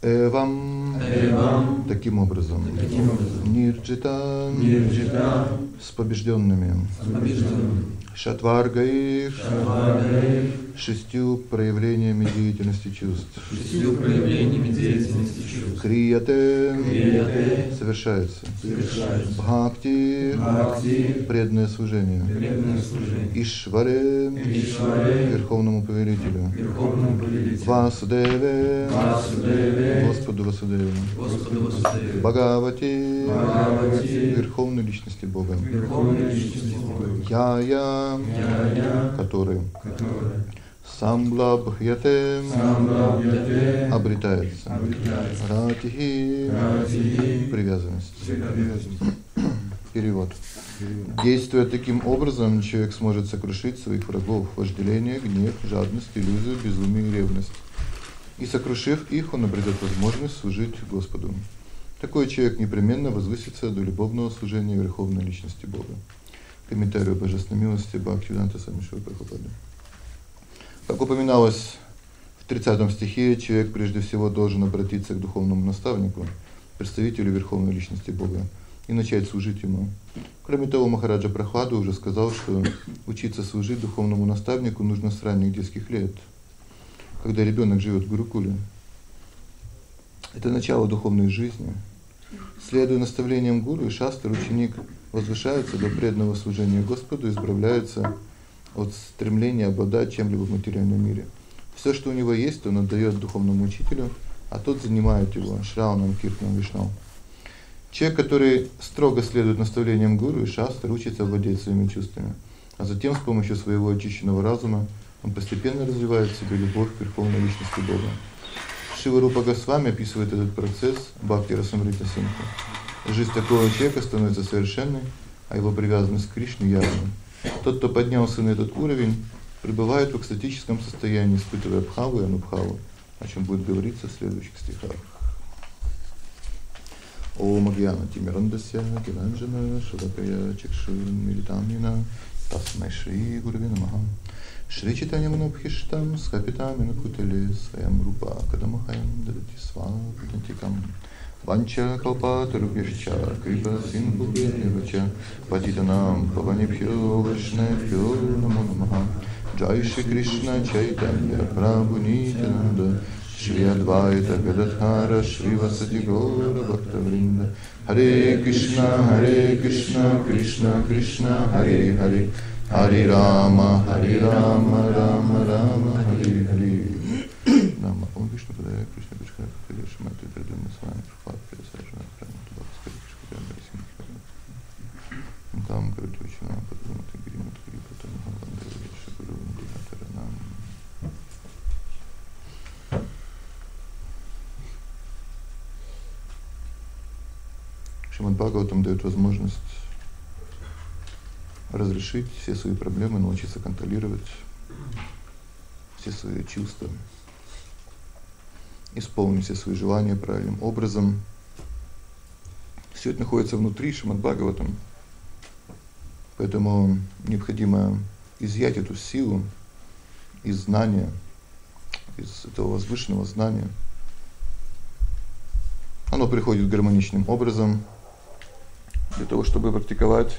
Эвам, Эвам. Таким образом, таким образом. Нирджита, Нирджита с побежденными, с побежденными Шатваргой шестью проявлениями деятельности чувств. шестью проявлениями деятельности чувств. Крияте, Крияте. Совершается. совершается. Бхакти, Бхакти. Преданное служение. преданное служение. Ишваре, Ишваре. Верховному повелителю. Верховному повелителю. Васудеве, Васудеве. Господу Васудеву. Господу Васудеве. Бхагавати, Бхагавати. Верховной Личности Бога. Верховной Личности Бога. Я-я который Самбхавьяте обретается. Ратихи, привязанность. Перевод. Действуя таким образом, человек сможет сокрушить своих врагов: вожделение, гнев, жадность, иллюзию, безумие и ревность. И сокрушив их, он обретет возможность служить Господу. Такой человек непременно возвысится до любовного служения верховной личности Бога. Комментарий о божественной милости Бхактивиданта Самишвара Прабхупады. Как упоминалось в 30 стихе, человек прежде всего должен обратиться к духовному наставнику, представителю верховной личности Бога и начать служить ему. Кроме того, Махараджа Прохлада уже сказал, что учиться служить духовному наставнику нужно с ранних детских лет, когда ребенок живет в Гурукуле. Это начало духовной жизни. Следуя наставлениям гуру и шастры, ученик возвышается до преданного служения Господу и избавляется от стремления обладать чем-либо в материальном мире. Всё, что у него есть, он отдаёт духовному учителю, а тот занимает его шраваном, киртаном, вишном. Человек, который строго следует наставлениям гуру и шастры, учится владеть своими чувствами, а затем с помощью своего очищенного разума он постепенно развивает в себе любовь к верховной личности Бога. Шива Рупа Госвами описывает этот процесс Бхакти Расамрита Синха. Жизнь такого человека становится совершенной, а его привязанность к Кришне явной. Тот, кто поднялся на этот уровень, пребывает в экстатическом состоянии, испытывая бхаву и анубхаву, о чём будет говориться в следующих стихах. Ом Агьяна Тимирандасya Гиранджана Шудакая Чакшурмилитамина Тасмай Шри Гурве Намаха Шри Читания Манабхиштам Скапитамина Кутале Своям Рупа Кадамахаям Дадати Свапатантикам Ванча Калпатарубьяшча Крипа Синдхубхевача Патитанам Паванибхьо Вайшнавхьо Намо Намаха Джай Шри Кришна Чайтанья Прабху Нитянанда Шри Адвайта Гададхара Шри Васати Гора Бхактавринда. Харе Кришна Харе Кришна Кришна Кришна Харе Харе. Харе Рама Харе Рама Рама Рама Харе Харе Ом Вишну Падая Кришна Кришна Харе Шимати Традуна с вами Прабхат Пересажена Храм Тубакская Кришна Кришна Кришна Там Градучина Падуна Тагрима Тагрима Тамха Вандара Виша Гуру Вандара Нам Шримад Бхагаватам даёт возможность разрешить все свои проблемы, научиться контролировать все свои чувства, исполнить все свои желания правильным образом. Всё это находится внутри Шримад Бхагаватам. Поэтому необходимо изъять эту силу из знания, из этого возвышенного знания. Оно приходит гармоничным образом для того, чтобы практиковать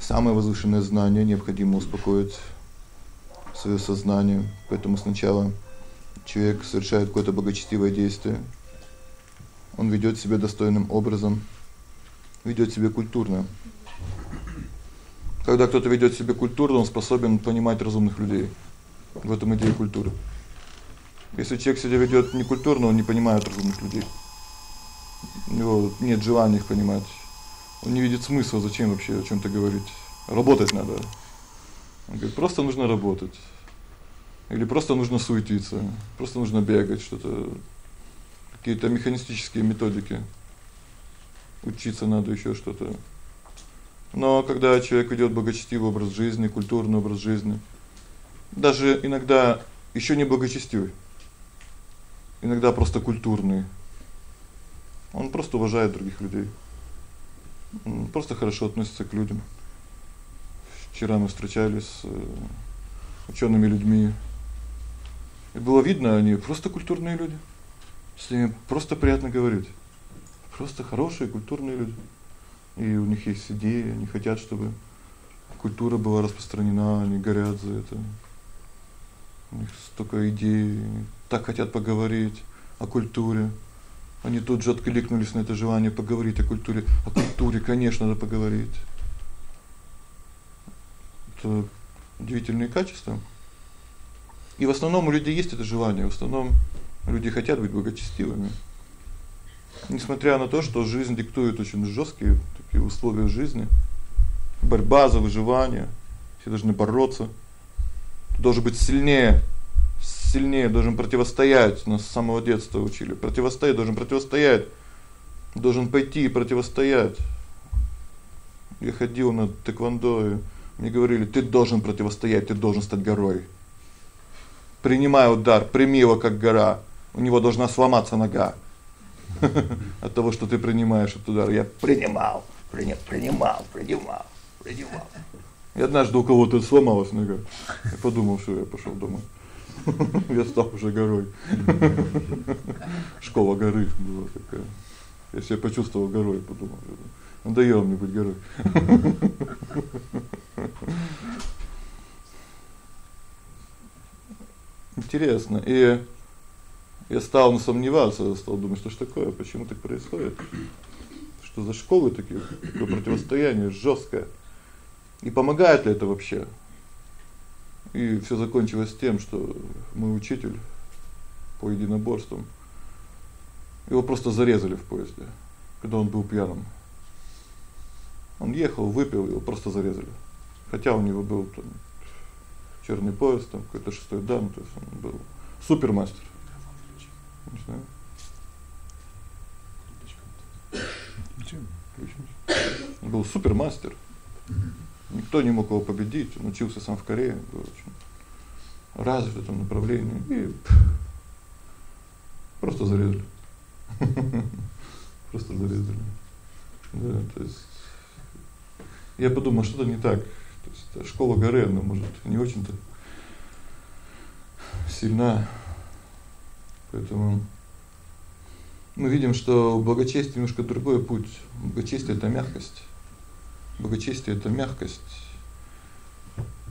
самое возвышенное знание, необходимо успокоить своё сознание. Поэтому сначала человек совершает какое-то благочестивое действие. Он ведёт себя достойным образом, ведёт себя культурно. Когда кто-то ведёт себя культурно, он способен понимать разумных людей. В этом идея культуры. Если человек себя ведёт некультурно, он не понимает разумных людей. У него нет желания их понимать. Он не видит смысла, зачем вообще о чём-то говорить. Работать надо. Он говорит: "Просто нужно работать". Или просто нужно суетиться, просто нужно бегать, что-то какие-то механистические методики. Учиться надо ещё что-то. Но когда человек ведёт благочестивый образ жизни, культурный образ жизни, даже иногда ещё не благочестивый, иногда просто культурный. Он просто уважает других людей. Он просто хорошо относится к людям. Вчера мы встречались с учёными людьми. И было видно, они просто культурные люди. С ними просто приятно говорить. Просто хорошие культурные люди. И у них есть идеи, они хотят, чтобы культура была распространена, они горят за это. У них столько идей, так хотят поговорить о культуре. Они тут же откликнулись на это желание поговорить о культуре. О культуре, конечно, надо поговорить. Это удивительные качества. И в основном у людей есть это желание, в основном люди хотят быть благочестивыми. Несмотря на то, что жизнь диктует очень жёсткие такие условия жизни, борьба за выживание, все должны бороться. Ты должен быть сильнее, сильнее должен противостоять. Нас с самого детства учили. Противостоять, должен противостоять. Должен пойти и противостоять. Я ходил на тэквондо, и мне говорили: "Ты должен противостоять, ты должен стать горой". Принимай удар, прими его как гора. У него должна сломаться нога. От того, что ты принимаешь этот удар. Я принимал, принимал, принимал, принимал, принимал. И однажды у кого-то сломалась нога. Я подумал, что я пошёл домой. Я стал уже горой. Школа горы была такая. Я себя почувствовал горой, подумал. Надоело мне быть горой. Интересно. И я стал сомневаться, стал думать, что ж такое, почему так происходит? Что за школы такие, такое противостояние жёсткое? И помогает ли это вообще? И всё закончилось тем, что мой учитель по единоборствам его просто зарезали в поезде, когда он был пьяным. Он ехал, выпил, его просто зарезали. Хотя у него был там чёрный пояс, там какой-то шестой дан, то есть он был супермастер. Не знаю. Он был супермастер. Никто не мог его победить, он учился сам в Корее, был очень развит в этом направлении и просто зарезали. Просто зарезали. Да, то есть я подумал, что-то не так. То есть школа горы, она может не очень-то сильна. Поэтому мы видим, что благочестие немножко другой путь. Благочестие это мягкость. Благочестие это мягкость.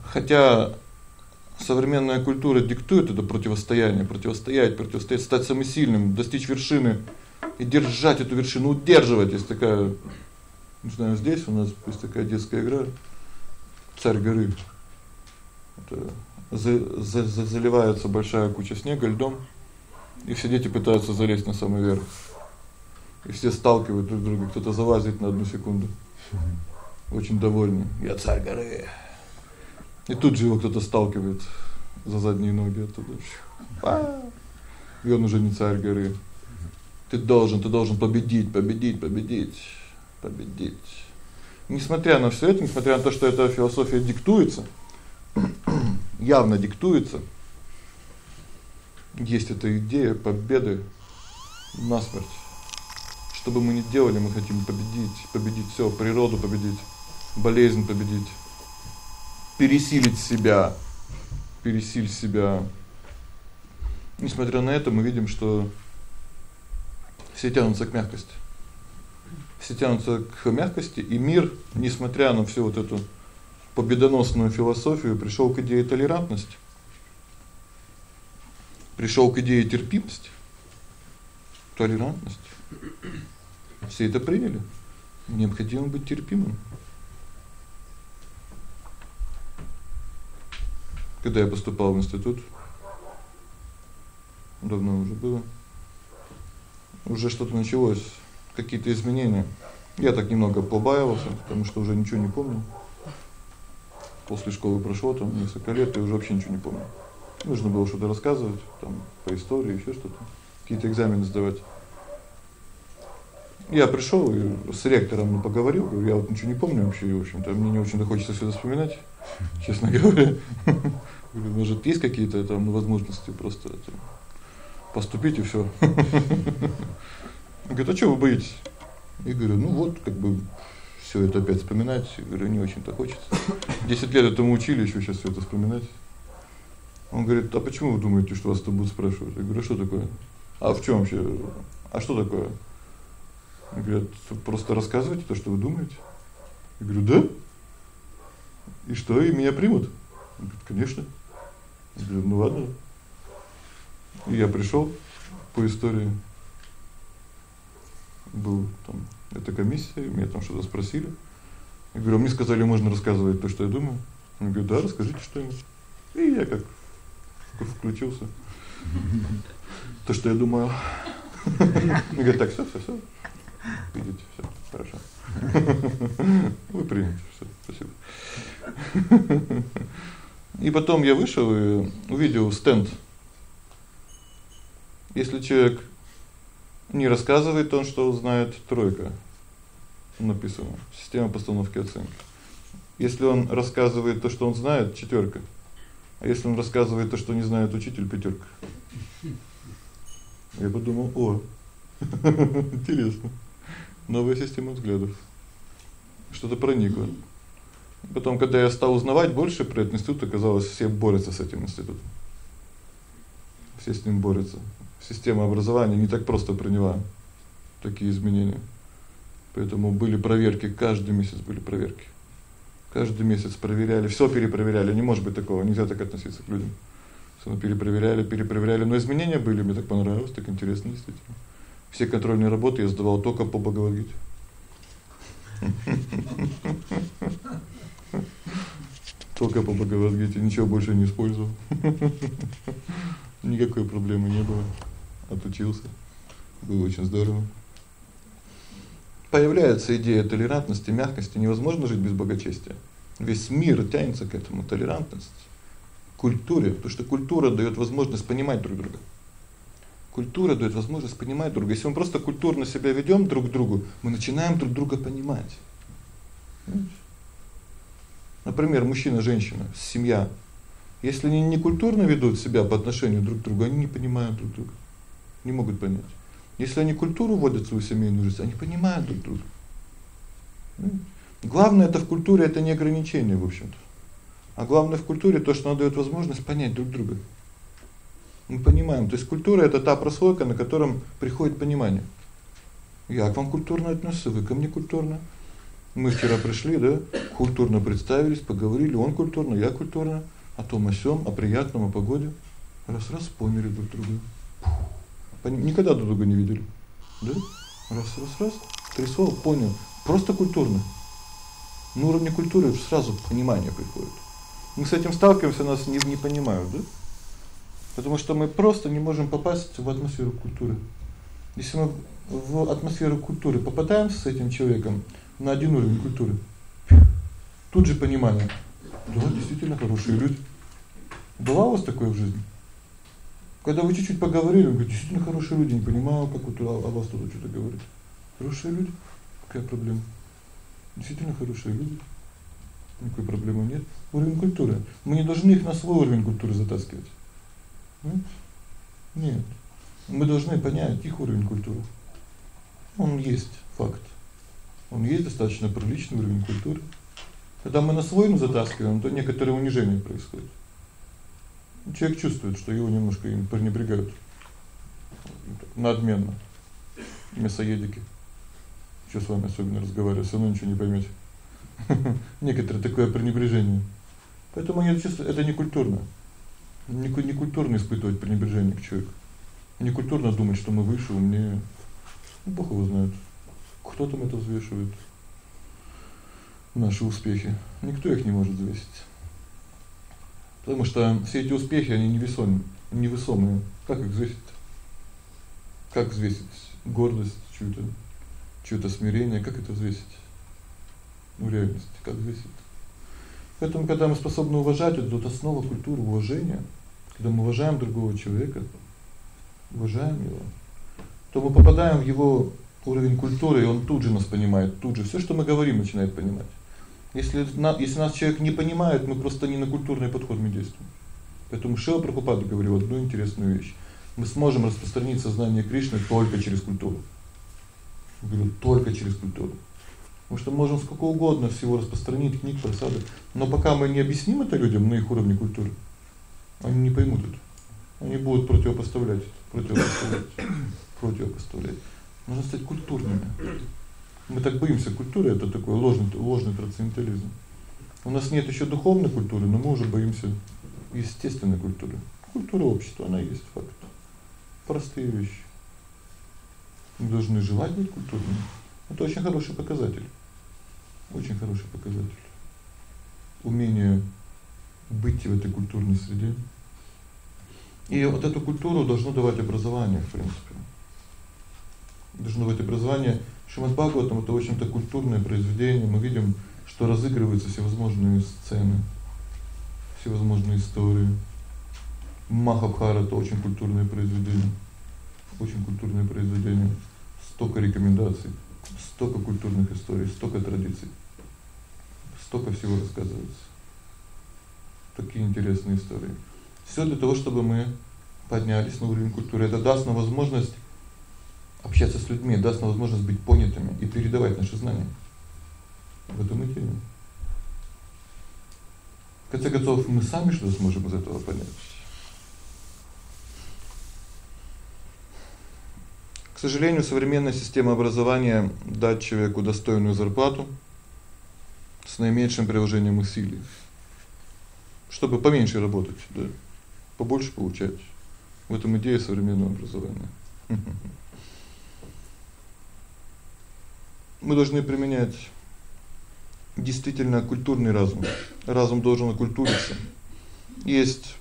Хотя современная культура диктует это противостояние, противостоять, противостоять, стать самым сильным, достичь вершины и держать эту вершину, удерживать. Есть такая, не знаю, здесь у нас есть такая детская игра Царь горы. Это за, за, за заливается большая куча снега льдом, и все дети пытаются залезть на самый верх. И все сталкивают друг друга, кто-то залазит на одну секунду. Очень довольный. Я царь горы. И тут же его кто-то сталкивает за задние ноги оттуда. А! И он уже не царь горы. Ты должен, ты должен победить, победить, победить, победить. Несмотря на всё это, несмотря на то, что эта философия диктуется, явно диктуется, есть эта идея победы насмерть. Что бы мы ни делали, мы хотим победить, победить всё, природу победить, болезнь победить, пересилить себя, пересилить себя. Несмотря на это, мы видим, что все тянутся к мягкости. Все тянутся к мягкости, и мир, несмотря на всю вот эту победоносную философию, пришёл к идее толерантности. Пришёл к идее терпимости, толерантности. Все это приняли. Необходимо быть терпимым. Когда я поступал в институт, давно уже было. Уже что-то началось, какие-то изменения. Я так немного побаивался, потому что уже ничего не помню. После школы прошло там несколько лет, и уже вообще ничего не помню. Нужно было что-то рассказывать, там по истории, ещё что-то, какие-то экзамены сдавать. Я пришёл и с ректором поговорил, говорю: "Я вот ничего не помню вообще, в общем-то, мне не очень хочется всё вспоминать, честно говоря". Говорю: "Может, есть какие-то там возможности просто это поступить и всё?" Говорит: "А что вы боитесь?" Я говорю: "Ну вот, как бы всё это опять вспоминать, говорю, не очень-то хочется. 10 лет этому учили, ещё сейчас всё это вспоминать". Он говорит: "А почему вы думаете, что вас это будут спрашивать?" Я говорю: "А что такое? А в чём вообще? А что такое?" Он говорит: "Просто рассказывайте то, что вы думаете". Я говорю: "Да? И что, и меня примут?" Он говорит: "Конечно". Я говорю: "Ну ладно". И я пришёл по истории. Был там эта комиссия, меня там что-то спросили. Я говорю: "Мне сказали, можно рассказывать то, что я думаю". Он говорит: "Да, расскажите что-нибудь". И я как включился. То, что я думаю. Он говорит: "Так, всё, всё, всё. Идите, всё, хорошо". Вы приняты, всё, спасибо. И потом я вышел и увидел стенд. Если человек не рассказывает то, что он знает, тройка. Написано. Система постановки оценки. Если он рассказывает то, что он знает, четвёрка. А если он рассказывает то, что не знает учитель, пятерка. Я подумал: "О, интересно. Новая система взглядов. Что-то проникло". Потом, когда я стал узнавать больше про этот институт, оказалось, все борются с этим институтом. Все с ним борются. Система образования не так просто приняла такие изменения. Поэтому были проверки, каждый месяц были проверки. Каждый месяц проверяли, всё перепроверяли, не может быть такого, нельзя так относиться к людям. Всё перепроверяли, перепроверяли, но изменения были, мне так понравилось, так интересно действительно. Все контрольные работы я сдавал только по Бхагавад-гите. Только по Бхагавад-гите, ничего больше не использовал. Никакой проблемы не было. Отучился. Было очень здорово. Появляется идея толерантности, мягкости, невозможно жить без богочестия. Весь мир тянется к этому толерантность, культуре, потому что культура даёт возможность понимать друг друга. Культура даёт возможность понимать друг друга. Если мы просто культурно себя ведём друг к другу, мы начинаем друг друга понимать. Например, мужчина, женщина, семья. Если они не культурно ведут себя по отношению друг к другу, они не понимают друг друга. Не могут понять. Если они культуру вводят в свою семейную жизнь, они понимают друг друга. Главное это в культуре это не ограничение, в общем-то. А главное в культуре то, что она даёт возможность понять друг друга. Мы понимаем, то есть культура это та прослойка, на котором приходит понимание. Я к вам культурно отношусь, вы ко мне культурно. Мы вчера пришли, да, культурно представились, поговорили, он культурно, я культурно, о том о сём, о приятном, о погоде. Раз-раз поняли друг друга. Никогда друг друга не видели. Да? Раз-раз-раз, три слова понял. Просто культурно. На уровне культуры сразу понимание приходит. Мы с этим сталкиваемся, нас не не понимают, да? Потому что мы просто не можем попасть в атмосферу культуры. Если мы в атмосферу культуры попадаем с этим человеком на один уровень культуры, тут же понимание. Да, действительно хорошие люди. Бывало у вас такое в жизни? Когда вы чуть-чуть поговорили, он говорит: "Действительно хорошие люди, не понимаю, как вот о вас тут что-то говорит". Хорошие люди? Какая проблема? Действительно хорошие люди. Никакой проблемы нет. Уровень культуры. Мы не должны их на свой уровень культуры затаскивать. Нет. Мы должны понять их уровень культуры. Он есть факт. Он есть достаточно приличный уровень культуры. Когда мы на свой затаскиваем, то некоторое унижение происходит. Человек чувствует, что его немножко им пренебрегают. Надменно. Мясоедики. Что с вами особенно разговаривать, всё равно ничего не поймёте. Некоторое такое пренебрежение. Поэтому они чувствуют, это не культурно. Не культурно испытывать пренебрежение к человеку. Не культурно думать, что мы выше, умнее. Ну, Бог его знает. Кто там это взвешивает? Наши успехи. Никто их не может взвесить. Потому что все эти успехи, они невесомые, невесомые. Как их взвесить? Как взвесить гордость, чью-то чью-то смирение, как это взвесить? В реальности как взвесить? Поэтому когда мы способны уважать вот эту основу культуры уважения, когда мы уважаем другого человека, уважаем его, то мы попадаем в его уровень культуры, и он тут же нас понимает, тут же всё, что мы говорим, начинает понимать. Если если нас человек не понимает, мы просто не на культурный подход мы действуем. Поэтому Шила Прабхупада говорил одну интересную вещь. Мы сможем распространить сознание Кришны только через культуру. Говорю, только через культуру. Потому что можем сколько угодно всего распространить книг, просадок, но пока мы не объясним это людям на их уровне культуры, Они не поймут это. Они будут противопоставлять, противопоставлять, противопоставлять. Нужно стать культурными. Мы так боимся культуры, это такой ложный ложный трансцендентализм. У нас нет ещё духовной культуры, но мы уже боимся естественной культуры. Культура общества, она есть факт. Простые вещи. Мы должны желать быть культурными. Это очень хороший показатель. Очень хороший показатель. Умение быть в этой культурной среде. И вот эту культуру должно давать образование, в принципе. Должно быть образование. Шримад Бхагаватам это, в общем-то, культурное произведение. Мы видим, что разыгрываются всевозможные сцены, всевозможные истории. Махабхарата очень культурное произведение. Очень культурное произведение. Столько рекомендаций, столько культурных историй, столько традиций. Столько всего рассказывается. Такие интересные истории. Всё для того, чтобы мы поднялись на уровень культуры. Это даст нам возможность общаться с людьми, даст нам возможность быть понятыми и передавать наши знания. В этом идея. В конце концов, мы сами что сможем из этого понять? К сожалению, современная система образования дать человеку достойную зарплату с наименьшим приложением усилий, чтобы поменьше работать, да, побольше получать. В этом идея современного образования. Мы должны применять действительно культурный разум. Разум должен окультуриться. Есть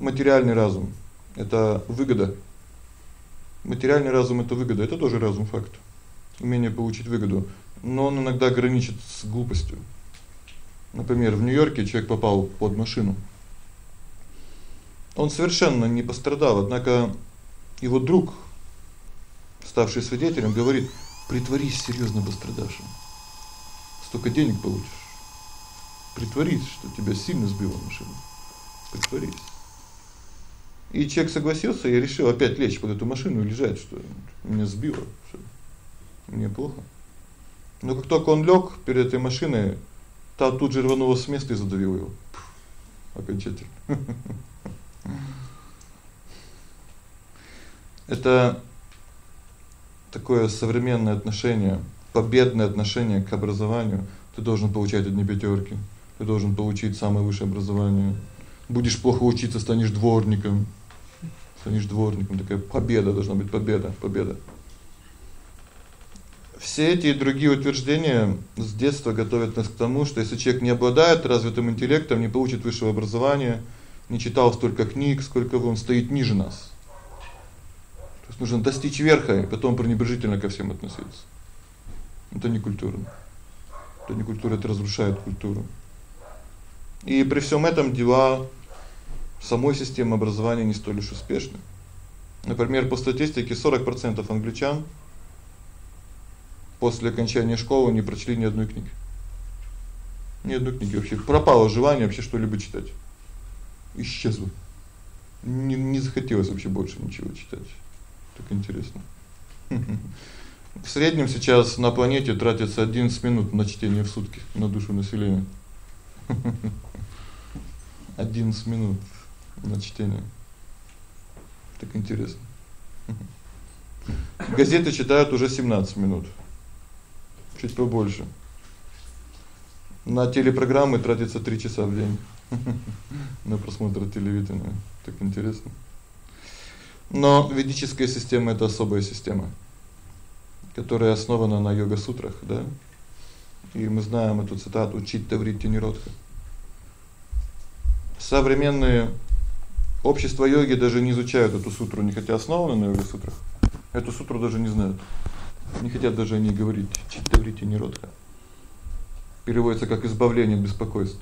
материальный разум это выгода. Материальный разум это выгода, это тоже разум факт. Умение получить выгоду, но он иногда граничит с глупостью. Например, в Нью-Йорке человек попал под машину. Он совершенно не пострадал, однако его друг, ставший свидетелем, говорит: "Притворись серьёзно пострадавшим. Столько денег получишь. Притворись, что тебя сильно сбила машина. Притворись". И человек согласился, я решил опять лечь под эту машину и лежать, что меня сбило, что мне плохо. Но как только он лёг перед этой машиной, та тут же рванула с места и задавила его. Окончательно. Это такое современное отношение, победное отношение к образованию. Ты должен получать одни пятёрки. Ты должен получить самое высшее образование. Будешь плохо учиться, станешь дворником. Станешь дворником, такая победа должна быть, победа, победа. Все эти и другие утверждения с детства готовят нас к тому, что если человек не обладает развитым интеллектом, не получит высшего образования, не читал столько книг, сколько он стоит ниже нас. Нужно достичь верха и потом пренебрежительно ко всем относиться. Это не культура. Это не культура, это разрушает культуру. И при всем этом дела самой системы образования не столь уж успешны. Например, по статистике 40% англичан после окончания школы не прочли ни одной книги. Ни одной книги вообще пропало желание вообще что-либо читать исчезла. Не не захотелось вообще больше ничего читать. Так интересно. В среднем сейчас на планете тратится 11 минут на чтение в сутки на душу населения. 11 минут на чтение. Так интересно. Газеты читают уже 17 минут. Чуть побольше. На телепрограммы тратится 3 часа в день. на просмотр телевидения. Так интересно. Но ведическая система это особая система, которая основана на йога-сутрах, да? И мы знаем эту цитату читта вритти ниродха. Современные общества йоги даже не изучают эту сутру, не хотя основаны на йога-сутрах. Эту сутру даже не знают. Не хотят даже о ней говорить. Читта вритти ниродха. Переводится как избавление от беспокойств.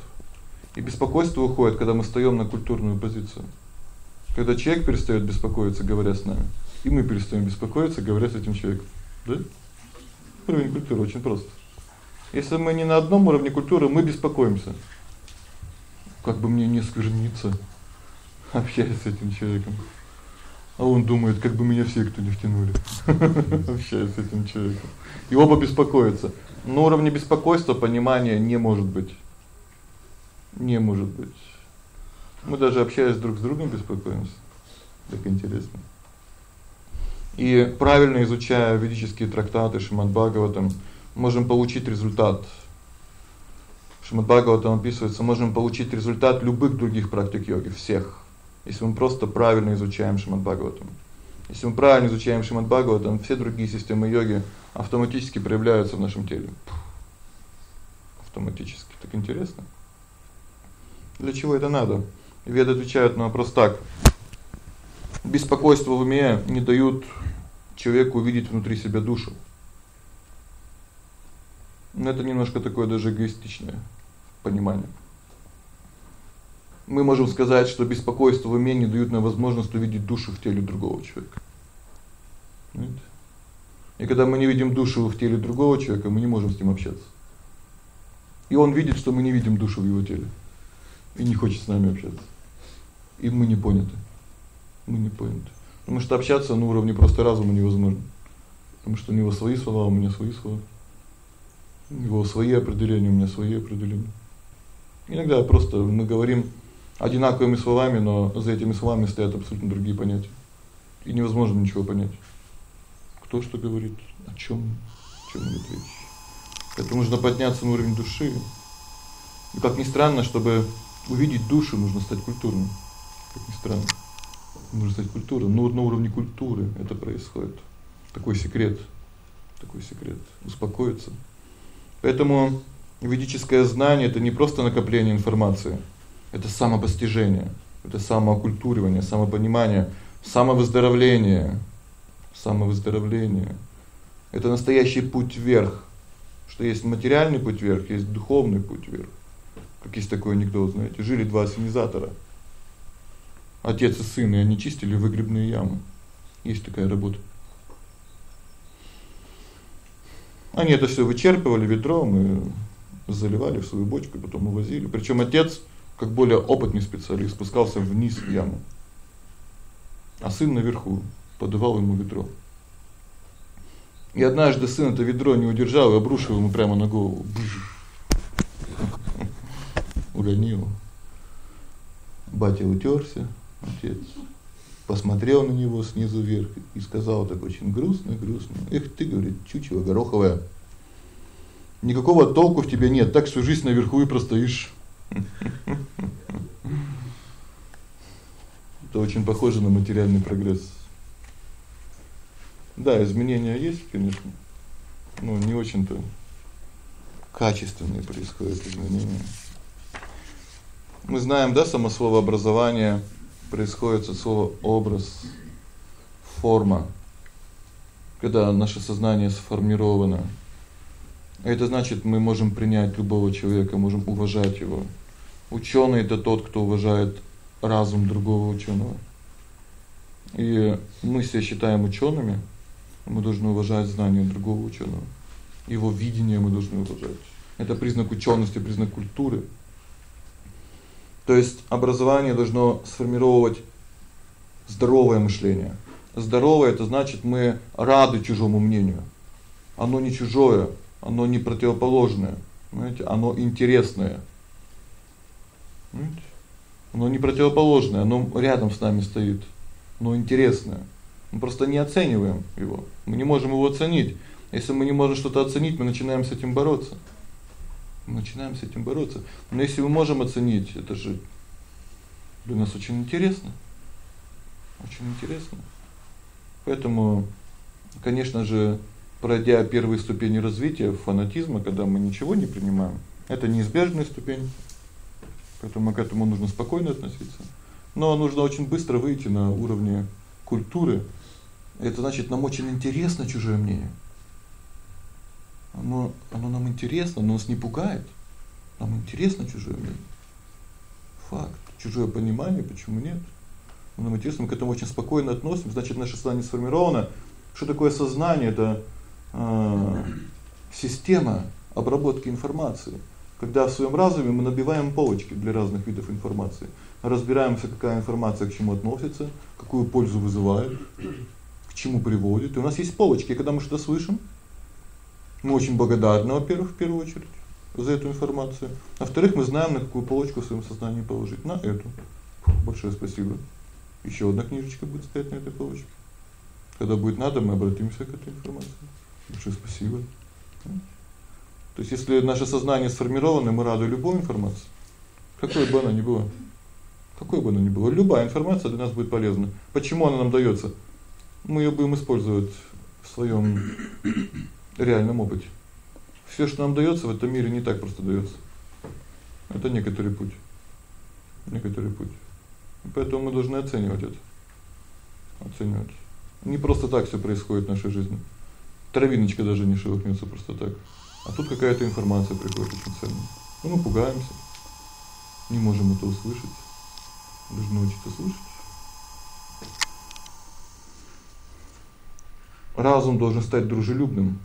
И беспокойство уходит, когда мы встаём на культурную позицию. Когда человек перестаёт беспокоиться, говоря с нами, и мы перестаём беспокоиться, говоря с этим человеком. Да? Уровень культуры очень прост. Если мы не на одном уровне культуры, мы беспокоимся. Как бы мне не скверниться, общаясь с этим человеком. А он думает, как бы меня все кто не втянули. Общаясь с этим человеком. И оба беспокоятся. На уровне беспокойства понимания не может быть. Не может быть. Мы даже общаясь друг с другом беспокоимся. Так интересно. И правильно изучая ведические трактаты Шримад Бхагаватам, можем получить результат. Шримад Бхагаватам описывается, можем получить результат любых других практик йоги, всех. Если мы просто правильно изучаем Шримад Бхагаватам. Если мы правильно изучаем Шримад Бхагаватам, все другие системы йоги автоматически проявляются в нашем теле. Автоматически. Так интересно. Для чего это надо? Веды отвечают на вопрос так: беспокойство в уме не дают человеку увидеть внутри себя душу. Но это немножко такое даже эгоистичное понимание. Мы можем сказать, что беспокойство в уме не дают нам возможность увидеть душу в теле другого человека. Нет? И когда мы не видим душу в теле другого человека, мы не можем с ним общаться. И он видит, что мы не видим душу в его теле. И не хочет с нами общаться. И мы не поняты. Мы не поняты. Потому что общаться на уровне просто разума невозможно. Потому что у него свои слова, у меня свои слова. У него свои определения, у меня свои определения. Иногда просто мы говорим одинаковыми словами, но за этими словами стоят абсолютно другие понятия. И невозможно ничего понять. Кто что говорит, о чём, о чём речь. Поэтому нужно подняться на уровень души. И как ни странно, чтобы увидеть душу, нужно стать культурным. Как ни странно. Нужно стать культурным, но вот на уровне культуры это происходит. Такой секрет. Такой секрет успокоиться. Поэтому ведическое знание это не просто накопление информации, это самопостижение, это самоокультуривание, самопонимание, самовыздоровление, самовыздоровление. Это настоящий путь вверх. Что есть материальный путь вверх, есть духовный путь вверх. Как есть такой анекдот, знаете, жили два ассенизатора. Отец и сын, и они чистили выгребные ямы. Есть такая работа. Они это всё вычерпывали ведром и заливали в свою бочку, потом увозили. Причём отец, как более опытный специалист, спускался вниз в яму. А сын наверху подавал ему ведро. И однажды сын это ведро не удержал и обрушил ему прямо на голову. Уронил. Батя утерся, отец посмотрел на него снизу вверх и сказал так очень грустно, грустно: "Эх ты, говорит, чучело гороховое. Никакого толку в тебе нет, так всю жизнь наверху и простоишь". Это очень похоже на материальный прогресс. Да, изменения есть, конечно. Но не очень-то качественные происходят изменения. Мы знаем, да, само слово образование происходит от слова образ, форма. Когда наше сознание сформировано. Это значит, мы можем принять любого человека, можем уважать его. Учёный это тот, кто уважает разум другого учёного. И мы себя считаем учёными, мы должны уважать знания другого учёного. Его видение мы должны уважать. Это признак учёности, признак культуры. То есть образование должно сформировать здоровое мышление. Здоровое это значит мы рады чужому мнению. Оно не чужое, оно не противоположное. Знаете, оно интересное. Понимаете? Оно не противоположное, оно рядом с нами стоит. Но интересное. Мы просто не оцениваем его. Мы не можем его оценить. Если мы не можем что-то оценить, мы начинаем с этим бороться. Начинаем с этим бороться. Но если мы можем оценить, это же для нас очень интересно. Очень интересно. Поэтому, конечно же, пройдя первые ступени развития фанатизма, когда мы ничего не принимаем, это неизбежная ступень. Поэтому к этому нужно спокойно относиться. Но нужно очень быстро выйти на уровне культуры. Это значит, нам очень интересно чужое мнение. Оно оно нам интересно, но нас не пугает. Нам интересно чужое мнение. Факт. Чужое понимание, почему нет? Нам интересно, мы к этому очень спокойно относимся, значит, наше сознание сформировано. Что такое сознание? Это э система обработки информации. Когда в своём разуме мы набиваем полочки для разных видов информации, разбираемся, какая информация к чему относится, какую пользу вызывает, к чему приводит. И у нас есть полочки, когда мы что-то слышим, мы очень благодарны, во-первых, в первую очередь за эту информацию. А во-вторых, мы знаем, на какую полочку в своём сознании положить, на эту. Большое спасибо. Ещё одна книжечка будет стоять на этой полочке. Когда будет надо, мы обратимся к этой информации. Большое спасибо. То есть если наше сознание сформировано, мы рады любой информации. Какой бы она ни была. Какой бы она ни была, любая информация для нас будет полезна. Почему она нам даётся? Мы её будем использовать в своём реальном опыте. Всё, что нам даётся в этом мире, не так просто даётся. Это некоторый путь. Некоторый путь. Поэтому мы должны оценивать это. Оценивать. Не просто так всё происходит в нашей жизни. Травиночка даже не шелохнётся просто так. А тут какая-то информация приходит очень ценная. Ну мы пугаемся. Не можем это услышать. Должны учиться слушать. Разум должен стать дружелюбным.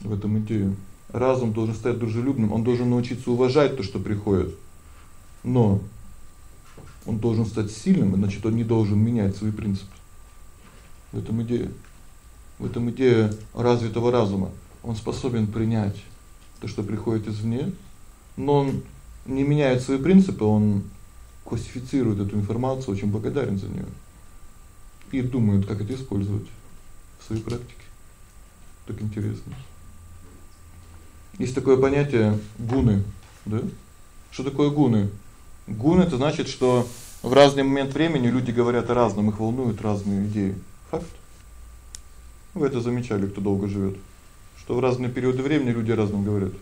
В этом идея. Разум должен стать дружелюбным, он должен научиться уважать то, что приходит. Но он должен стать сильным, значит, он не должен менять свои принципы. В этом идея. В этом идея развитого разума. Он способен принять то, что приходит извне, но он не меняет свои принципы, он классифицирует эту информацию, очень благодарен за неё. И думает, как это использовать в своей практике. Так интересно. Есть такое понятие гуны, да? Что такое гуны? Гуны это значит, что в разный момент времени люди говорят о разном, их волнуют разные идеи. Факт. Вы это замечали, кто долго живёт, что в разные периоды времени люди о разном говорят.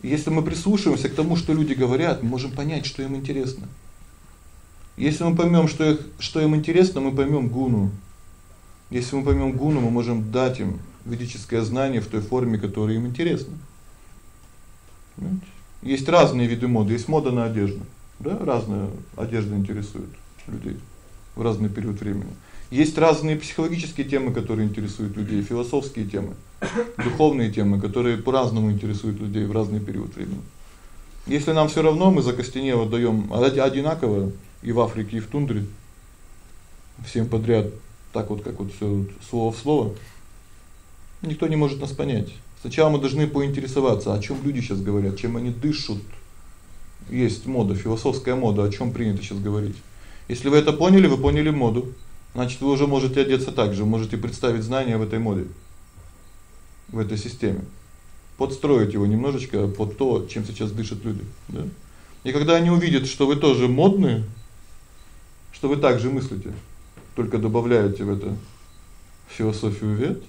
Если мы прислушиваемся к тому, что люди говорят, мы можем понять, что им интересно. Если мы поймём, что их что им интересно, мы поймём гуну. Если мы поймём гуну, мы можем дать им ведическое знание в той форме, которая им интересна. Понимаете? Есть разные виды моды, есть мода на одежду, да? Разная одежда интересует людей в разный период времени. Есть разные психологические темы, которые интересуют людей, философские темы, духовные темы, которые по-разному интересуют людей в разный период времени. Если нам всё равно, мы закостенело даём одинаково и в Африке, и в тундре всем подряд, так вот как вот всё слово в слово, никто не может нас понять. Сначала мы должны поинтересоваться, о чём люди сейчас говорят, чем они дышат. Есть мода, философская мода, о чём принято сейчас говорить. Если вы это поняли, вы поняли моду. Значит, вы уже можете одеться так же, можете представить знания в этой моде. В этой системе. Подстроить его немножечко под то, чем сейчас дышат люди, да? И когда они увидят, что вы тоже модные, что вы так же мыслите, только добавляете в это философию вет,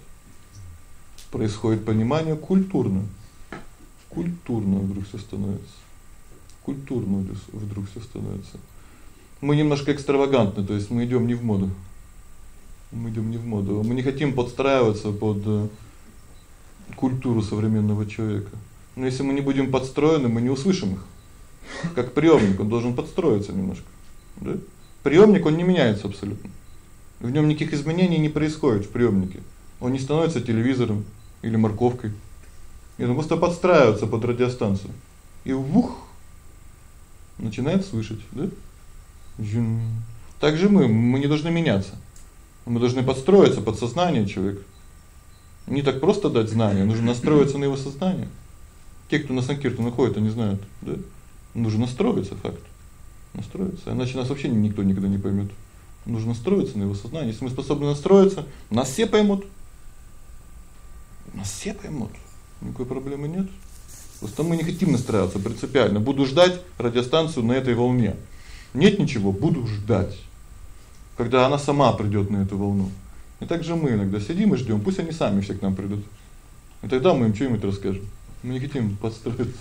происходит понимание культурно. Культурно вдруг всё становится. Культурно вдруг всё становится. Мы немножко экстравагантны, то есть мы идём не в моду. Мы идём не в моду. Мы не хотим подстраиваться под э, культуру современного человека. Но если мы не будем подстроены, мы не услышим их. Как приёмник, он должен подстроиться немножко, да? Приёмник он не меняется абсолютно. В нём никаких изменений не происходит в приёмнике. Он не становится телевизором или морковкой. И он просто подстраивается под радиостанцию. И вух начинает слышать, да? Жин. Так же мы, мы не должны меняться. Мы должны подстроиться под сознание человека. Не так просто дать знания, нужно настроиться на его сознание. Те, кто на санкирту находит, они знают, да? Нужно настроиться, факт. Настроиться, иначе нас вообще никто никогда не поймёт. Нужно настроиться на его сознание. Если мы способны настроиться, нас все поймут. Нас все поймут. Никакой проблемы нет. Просто мы не хотим настраиваться принципиально. Буду ждать радиостанцию на этой волне. Нет ничего, буду ждать. Когда она сама придёт на эту волну. И так же мы иногда сидим и ждём, пусть они сами все к нам придут. И тогда мы им что-нибудь расскажем. Мы не хотим подстроиться.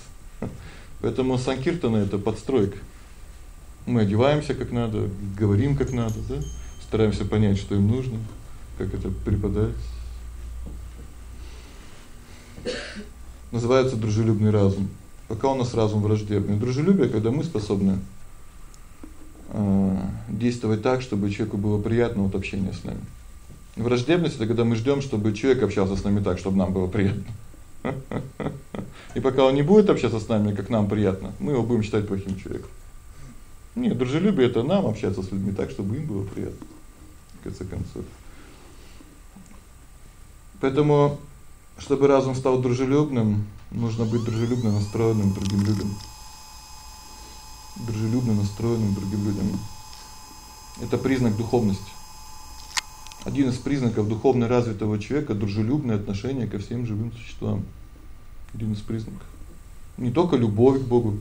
Поэтому санкиртана это подстройка. Мы одеваемся как надо, говорим как надо, да? Стараемся понять, что им нужно, как это преподать. Называется дружелюбный разум. Пока у нас разум враждебный. Дружелюбие, когда мы способны э действовать так, чтобы человеку было приятно от общения с нами. Враждебность это когда мы ждём, чтобы человек общался с нами так, чтобы нам было приятно. И пока он не будет общаться с нами, как нам приятно, мы его будем считать плохим человеком. Нет, дружелюбие это нам общаться с людьми так, чтобы им было приятно. В конце концов. Поэтому чтобы разум стал дружелюбным, нужно быть дружелюбно настроенным другим людям. дружелюбно настроенным другим людям. Это признак духовности. Один из признаков духовно развитого человека дружелюбное отношение ко всем живым существам. Один из признаков. Не только любовь к Богу,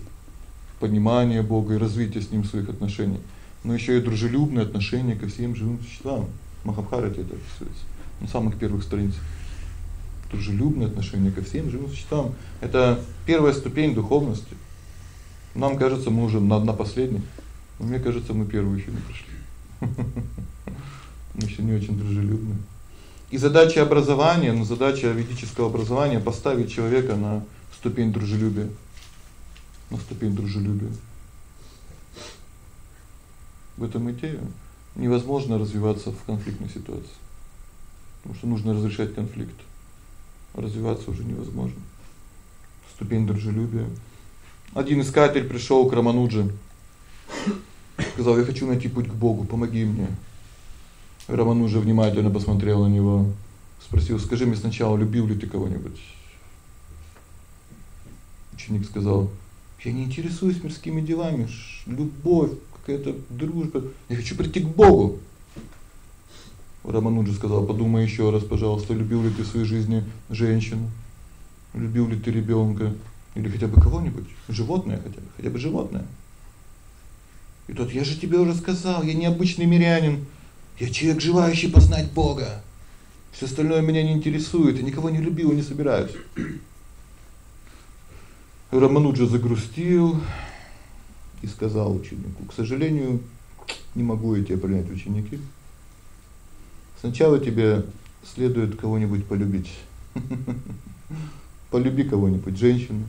понимание Бога и развитие с ним своих отношений, но ещё и дружелюбное отношение ко всем живым существам. Махабхарате это описывается на самых первых страницах. Дружелюбное отношение ко всем живым существам это первая ступень духовности. Нам кажется, мы уже на на последней. Но мне кажется, мы первую ещё не прошли. Мы ещё не очень дружелюбны. И задача образования, ну задача ведического образования поставить человека на ступень дружелюбия. На ступень дружелюбия. В этом идея невозможно развиваться в конфликтной ситуации. Потому что нужно разрешать конфликт. Развиваться уже невозможно. Ступень дружелюбия. Один искатель пришёл к Рамануджи. Сказал: "Я хочу найти путь к Богу, помоги мне". Рамануджа внимательно посмотрел на него, спросил: "Скажи мне сначала, любил ли ты кого-нибудь?" Ученик сказал: "Я не интересуюсь мирскими делами, любовь, какая-то дружба. Я хочу прийти к Богу". Рамануджа сказал: "Подумай ещё раз, пожалуйста, любил ли ты в своей жизни женщину? Любил ли ты ребёнка или хотя бы кого-нибудь? Животное хотя бы, хотя бы животное?" И тот: "Я же тебе уже сказал, я не обычный мирянин. Я человек, желающий познать Бога. Всё остальное меня не интересует, я никого не любил и не собираюсь". Рамануджа загрустил и сказал ученику: "К сожалению, не могу я тебя принять ученики. Сначала тебе следует кого-нибудь полюбить. Полюби кого-нибудь, женщину,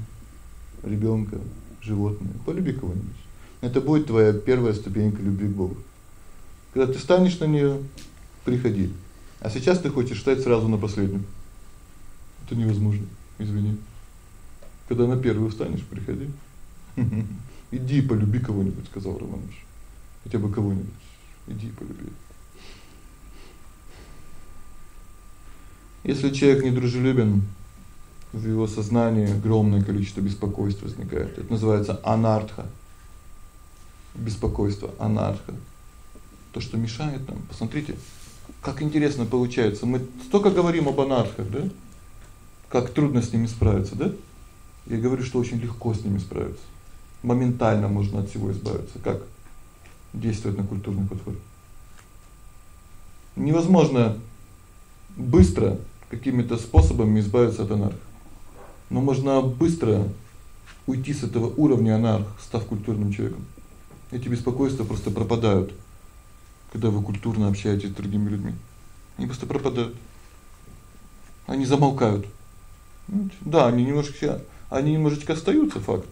ребёнка, животное. Полюби кого-нибудь. Это будет твоя первая ступенька любви к Богу. Когда ты станешь на неё, приходи. А сейчас ты хочешь стать сразу на последнюю. Это невозможно. Извини. Когда на первую встанешь, приходи. Иди полюби кого-нибудь, сказал Романович. Хотя бы кого-нибудь. Иди полюби. Если человек недружелюбен, в его сознании огромное количество беспокойств возникает. Это называется анартха. Беспокойство, анартха. То, что мешает нам. Посмотрите, как интересно получается. Мы столько говорим об анархах, да? Как трудно с ними справиться, да? Я говорю, что очень легко с ними справиться. Моментально можно от всего избавиться. Как действовать на культурный подход? Невозможно быстро какими-то способами избавиться от анарха. Но можно быстро уйти с этого уровня анарх, став культурным человеком. Эти беспокойства просто пропадают, когда вы культурно общаетесь с другими людьми. Они просто пропадают. Они замолкают. Да, они немножко они немножечко остаются, факт.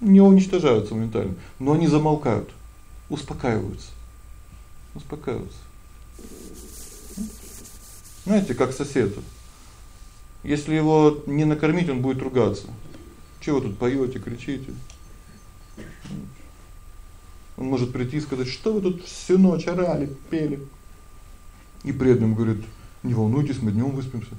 Не уничтожаются моментально, но они замолкают, успокаиваются. Успокаиваются. Знаете, как сосед. Если его не накормить, он будет ругаться. Чего тут поёте, кричите? Он может прийти и сказать: "Что вы тут всю ночь орали, пели?" И преданным говорит: "Не волнуйтесь, мы днём выспимся".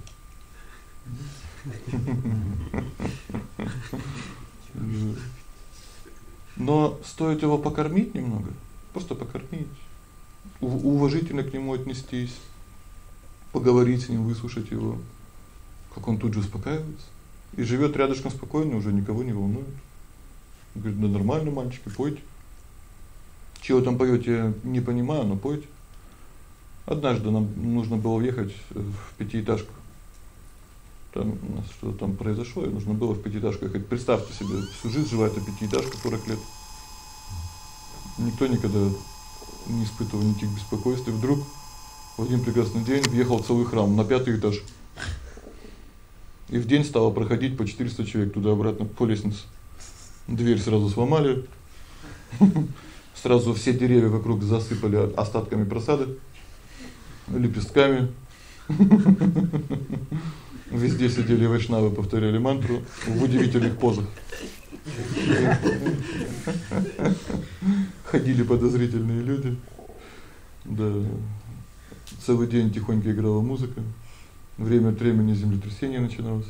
Но стоит его покормить немного, просто покормить, уважительно к нему отнестись, поговорить с ним, выслушать его, как он тут же успокаивается и живёт рядышком спокойно, уже никого не волнует. Говорит: "Да нормально, мальчики, пойте". Чего там поёте, не понимаю, но пойте. Однажды нам нужно было въехать в пятиэтажку. Там у нас что-то там произошло, и нужно было в пятиэтажку ехать. Представьте себе, всю жизнь живая эта пятиэтажка 40 лет. Никто никогда не испытывал никаких беспокойств, и вдруг в один прекрасный день въехал целый храм на пятый этаж. И в день стало проходить по 400 человек туда-обратно по лестнице. Дверь сразу сломали. Сразу все деревья вокруг засыпали остатками просады, лепестками. Везде сидели вайшнавы, повторяли мантру в удивительных позах. Ходили подозрительные люди. Да. Целый день тихонько играла музыка. Время от времени землетрясение начиналось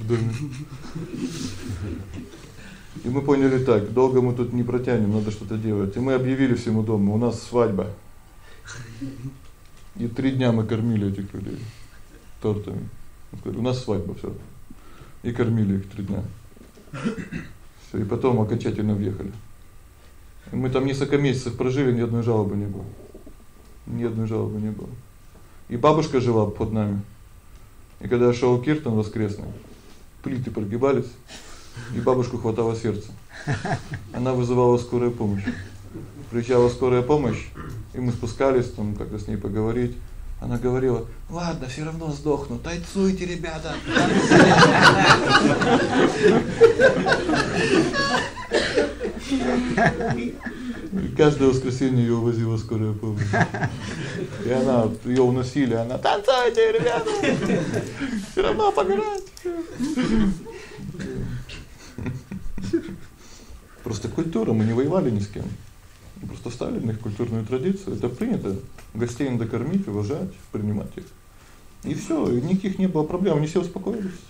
в доме. И мы поняли так: долго мы тут не протянем, надо что-то делать. И мы объявили всему дому: "У нас свадьба". И три дня мы кормили этих людей тортами. У нас свадьба всё. И кормили их три дня. Всё, и потом окончательно въехали. Мы там несколько месяцев прожили, ни одной жалобы не было. Ни одной жалобы не было. И бабушка жила под нами. И когда шел Киртон воскресный, плиты прогибались, и бабушку хватало сердце. Она вызывала скорую помощь. Приезжала скорая помощь, и мы спускались там как-то с ней поговорить. Она говорила: "Ладно, всё равно сдохну. Тайцуйте, ребята". Каждое воскресенье её возила скорая помощь. И она её уносили, она: "Танцуйте, ребята. Всё равно помирать". Просто культура, мы не воевали ни с кем. Мы просто встали на их культурную традицию. Это принято гостей надо кормить, уважать, принимать их. И всё, и никаких не было проблем, они все успокоились.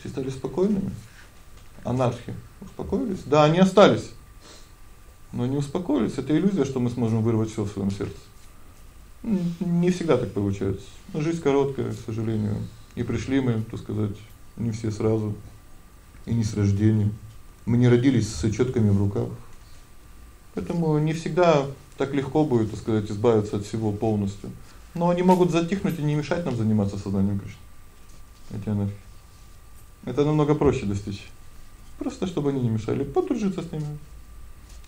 Все стали спокойными. Анархи успокоились. Да, они остались. Но не успокоились. Это иллюзия, что мы сможем вырвать всё в своём сердце. Не всегда так получается. Жизнь короткая, к сожалению. И пришли мы, так сказать, не все сразу. И не с рождения. Мы не родились с чётками в руках. Поэтому не всегда так легко будет, так сказать, избавиться от всего полностью. Но они могут затихнуть и не мешать нам заниматься сознанием Кришны. Эти энергии. Это намного проще достичь. Просто чтобы они не мешали, подружиться с ними.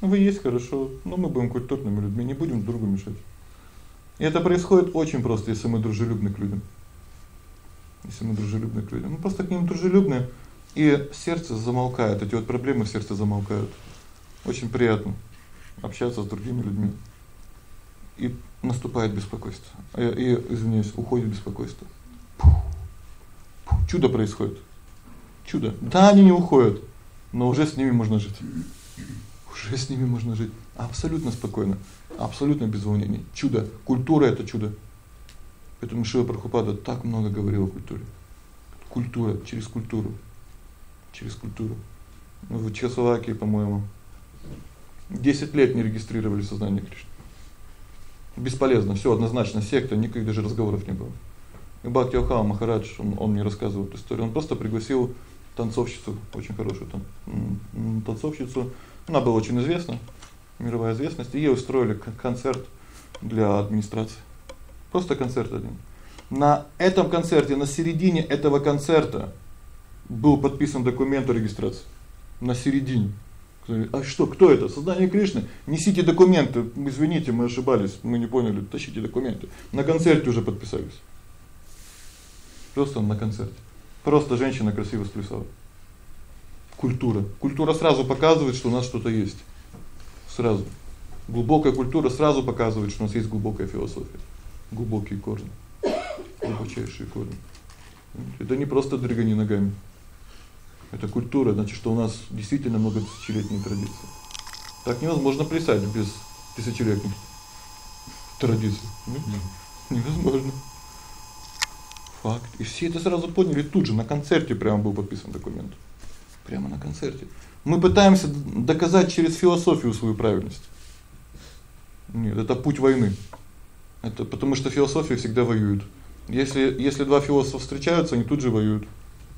Вы есть хорошо, но мы будем культурными людьми, не будем друг другу мешать. И это происходит очень просто, если мы дружелюбны к людям. Если мы дружелюбны к людям. Мы просто к ним дружелюбны, и сердце замолкает, эти вот проблемы в сердце замолкают. Очень приятно общаться с другими людьми. И наступает беспокойство. И, и извиняюсь, уходит беспокойство. Чудо происходит. Чудо. Да, они не уходят, но уже с ними можно жить. Уже с ними можно жить абсолютно спокойно, абсолютно без волнений. Чудо. Культура это чудо. Поэтому Шива Прабхупада так много говорил о культуре. Культура через культуру. Через культуру. В Чехословакии, по-моему, 10 лет не регистрировали сознание Кришны. Бесполезно, всё однозначно секта, никаких даже разговоров не было. И Бхакти Охава Махарадж, он, он мне рассказывал эту историю. Он просто пригласил танцовщицу, очень хорошую там танцовщицу. Она была очень известна, мировая известность, и ей устроили концерт для администрации. Просто концерт один. На этом концерте, на середине этого концерта был подписан документ о регистрации. На середине. А что, кто это? Сознание Кришны. Несите документы. Извините, мы ошибались, мы не поняли. Тащите документы. На концерте уже подписались. Просто на концерте. Просто женщина красиво сплясала. Культура. Культура сразу показывает, что у нас что-то есть. Сразу. Глубокая культура сразу показывает, что у нас есть глубокая философия, глубокие корни, глубочайшие корни. Это не просто дрыгание ногами. Это культура, значит, что у нас действительно много тысячелетней традиции. Так невозможно плясать без тысячелетних традиций. Невозможно. Факт. И все это сразу поняли тут же на концерте прямо был подписан документ. Прямо на концерте. Мы пытаемся доказать через философию свою правильность. Нет, это путь войны. Это потому что философия всегда воюет. Если если два философа встречаются, они тут же воюют.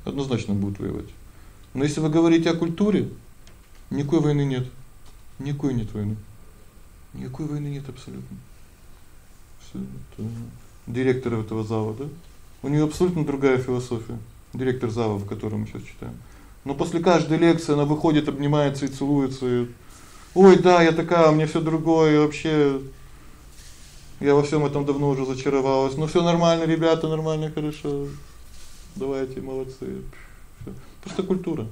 Однозначно будут воевать. Но если вы говорите о культуре, никакой войны нет. Никакой нет войны. Никакой войны нет абсолютно. Всё директор этого зала, да? У неё абсолютно другая философия. Директор зала, в котором мы сейчас читаем. Но после каждой лекции она выходит, обнимается и целуется. И, Ой, да, я такая, меня всё другое, вообще я во всем этом давно уже зачаровалась. Ну всё нормально, ребята, нормально, хорошо. Давайте, молодцы. Всё. Просто культура.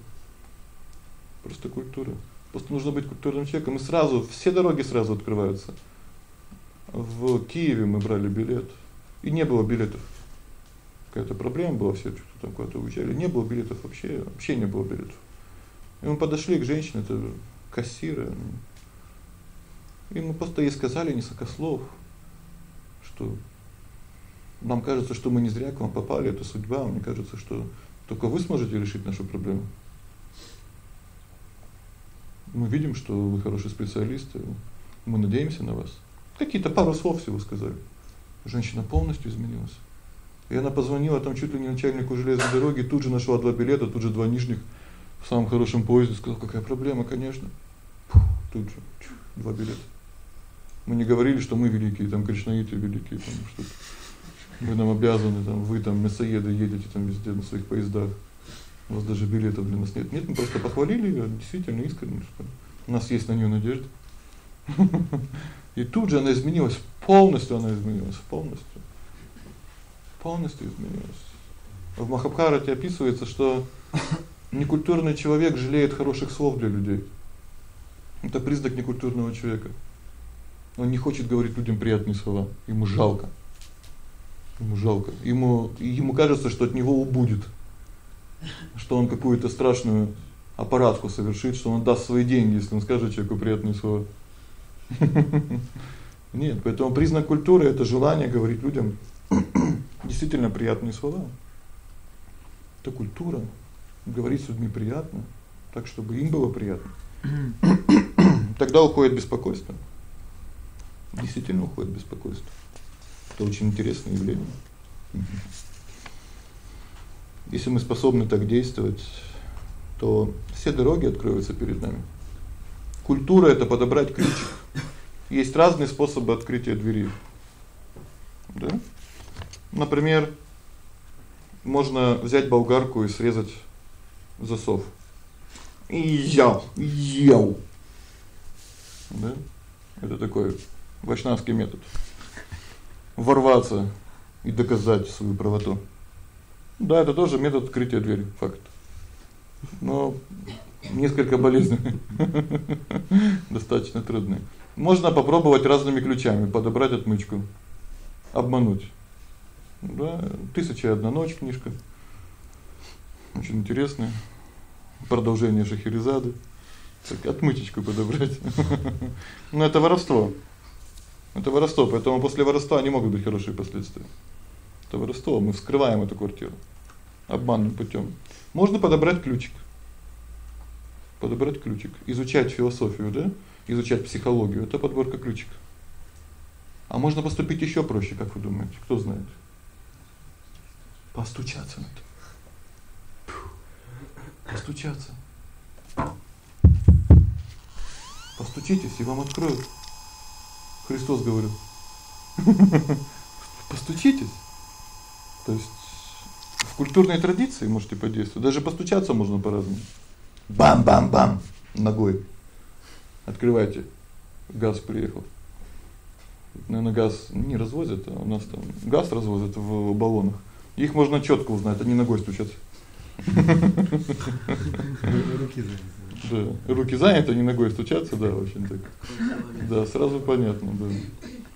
Просто культура. Просто нужно быть культурным человеком, и сразу все дороги сразу открываются. В Киеве мы брали билет, и не было билетов. Какая-то проблема была, все там куда-то уезжали, не было билетов вообще, вообще не было билетов. И мы подошли к женщине, это кассир. И мы просто ей сказали несколько слов, что нам кажется, что мы не зря к вам попали, это судьба, мне кажется, что только вы сможете решить нашу проблему. Мы видим, что вы хороший специалист. Мы надеемся на вас. Какие-то пару слов всего сказали. Женщина полностью изменилась. И она позвонила там чуть ли не начальнику железной дороги, тут же нашла два билета, тут же два нижних в самом хорошем поезде, сказал: "Какая проблема, конечно". Тут же два билета. Мы не говорили, что мы великие, там кришнаиты великие, там что-то. Вы нам обязаны, там вы там мясоеды едете там везде на своих поездах. У вас даже билетов для нас нет. Нет, мы просто похвалили её действительно искренне, что у нас есть на неё надежда. И тут же она изменилась, полностью она изменилась, полностью. Полностью изменилась. В Махабхарате описывается, что некультурный человек жалеет хороших слов для людей. Это признак некультурного человека. Он не хочет говорить людям приятные слова, ему жалко. Ему жалко. Ему ему кажется, что от него убудет. Что он какую-то страшную аппаратку совершит, что он даст свои деньги, если он скажет человеку приятные слова. Нет, поэтому признак культуры это желание говорить людям действительно приятные слова. Это культура говорить с людьми приятно, так чтобы им было приятно. Тогда уходит беспокойство. Действительно уходит беспокойство. Это очень интересное явление. Если мы способны так действовать, то все дороги откроются перед нами. Культура это подобрать ключик. Есть разные способы открытия двери. Да? Например, можно взять болгарку и срезать засов. И я, я. Да? Это такой вайшнавский метод. Ворваться и доказать свою правоту. Да, это тоже метод открытия двери, факт. Но несколько болезненный. Достаточно трудный. Можно попробовать разными ключами подобрать отмычку, обмануть. Да, тысяча и одна ночь книжка. Очень интересная. Продолжение Шахерезады. Так отмычечку подобрать. Но это воровство. Это воровство, поэтому после воровства не могут быть хорошие последствия. Это воровство, мы вскрываем эту квартиру обманным путём. Можно подобрать ключик. Подобрать ключик, изучать философию, да? Изучать психологию это подборка ключиков. А можно поступить ещё проще, как вы думаете? Кто знает? Постучаться надо. Постучаться. Постучитесь, и вам откроют. Христос говорил. Постучитесь. То есть в культурной традиции можете подействовать. Даже постучаться можно по-разному. Бам-бам-бам ногой. Открывайте. Газ приехал. Наверное, газ не развозят, а у нас там газ развозят в баллонах. Их можно чётко узнать, они ногой стучат. Руки заняты. Да, руки заняты, они ногой стучатся, да, очень так. Да, сразу понятно, да.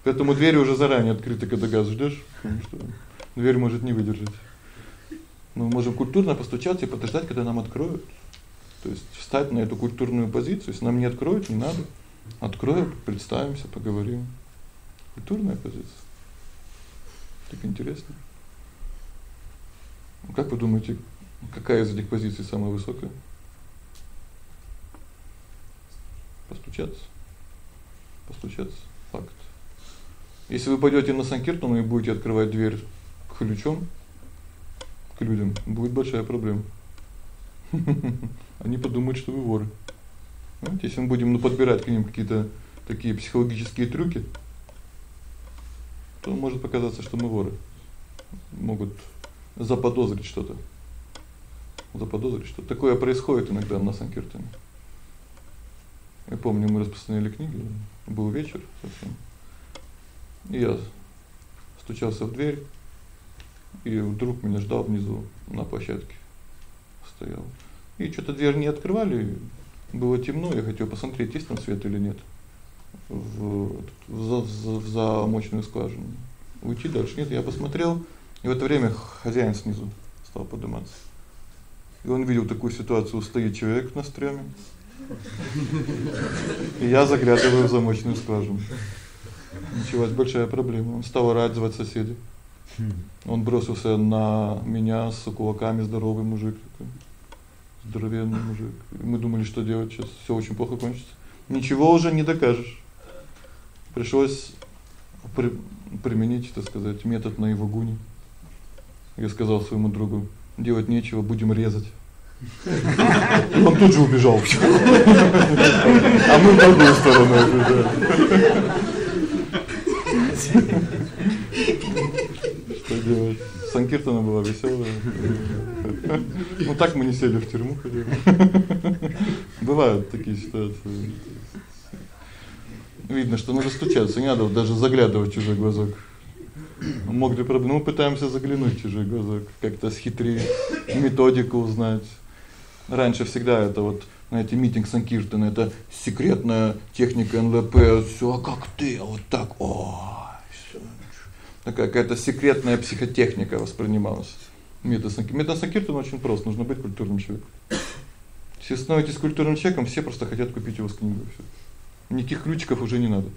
Поэтому двери уже заранее открыты, когда газ ждёшь, потому что дверь может не выдержать. Мы можем культурно постучаться и подождать, когда нам откроют. То есть встать на эту культурную позицию, если нам не откроют, не надо. Откроют, представимся, поговорим. Культурная позиция. Так интересно. Как вы думаете, какая из этих позиций самая высокая? Постучаться. Постучаться факт. Если вы пойдёте на санкиртану и будете открывать дверь ключом к людям, будет большая проблема. Они подумают, что вы воры. Знаете, если мы будем ну подбирать к ним какие-то такие психологические трюки, то может показаться, что мы воры. Могут заподозрить что-то. Заподозрить, что такое происходит иногда на Санкиртане. Я помню, мы распространяли книги, был вечер совсем. И я стучался в дверь, и вдруг меня ждал внизу на площадке. Стоял. И что-то дверь не открывали, было темно, я хотел посмотреть, есть там свет или нет. В в, в, в замочную скважину. Уйти дальше нет, я посмотрел, и в это время хозяин снизу стал подниматься. И он видел такую ситуацию, стоит человек на стреме. И я заглядываю в замочную скважину. Началась большая проблема. Он стал орать, звать соседей. Он бросился на меня с кулаками, здоровый мужик такой. здоровенный мужик. Мы думали, что делать сейчас всё очень плохо кончится. Ничего уже не докажешь. Пришлось при, применить, так сказать, метод на его гуне. Я сказал своему другу: "Делать нечего, будем резать". Он тут же убежал. А мы в другую сторону убежали. Что делать? Санкиртана была весёлая. Ну так мы не сели в тюрьму ходили. Бывают такие ситуации. Видно, что нужно стучаться, не надо даже заглядывать в чужой глазок. Мог ли проблему, мы пытаемся заглянуть в чужой глазок, как-то схитрить, методику узнать. Раньше всегда это вот, знаете, митинг Санкиртана это секретная техника НЛП, всё, а как ты, а вот так. О, всё. Такая какая-то секретная психотехника воспринималась. Метод Санкиртана очень прост, нужно быть культурным человеком. Если становитесь культурным человеком, все просто хотят купить у вас книгу всё. Никаких ключиков уже не надо.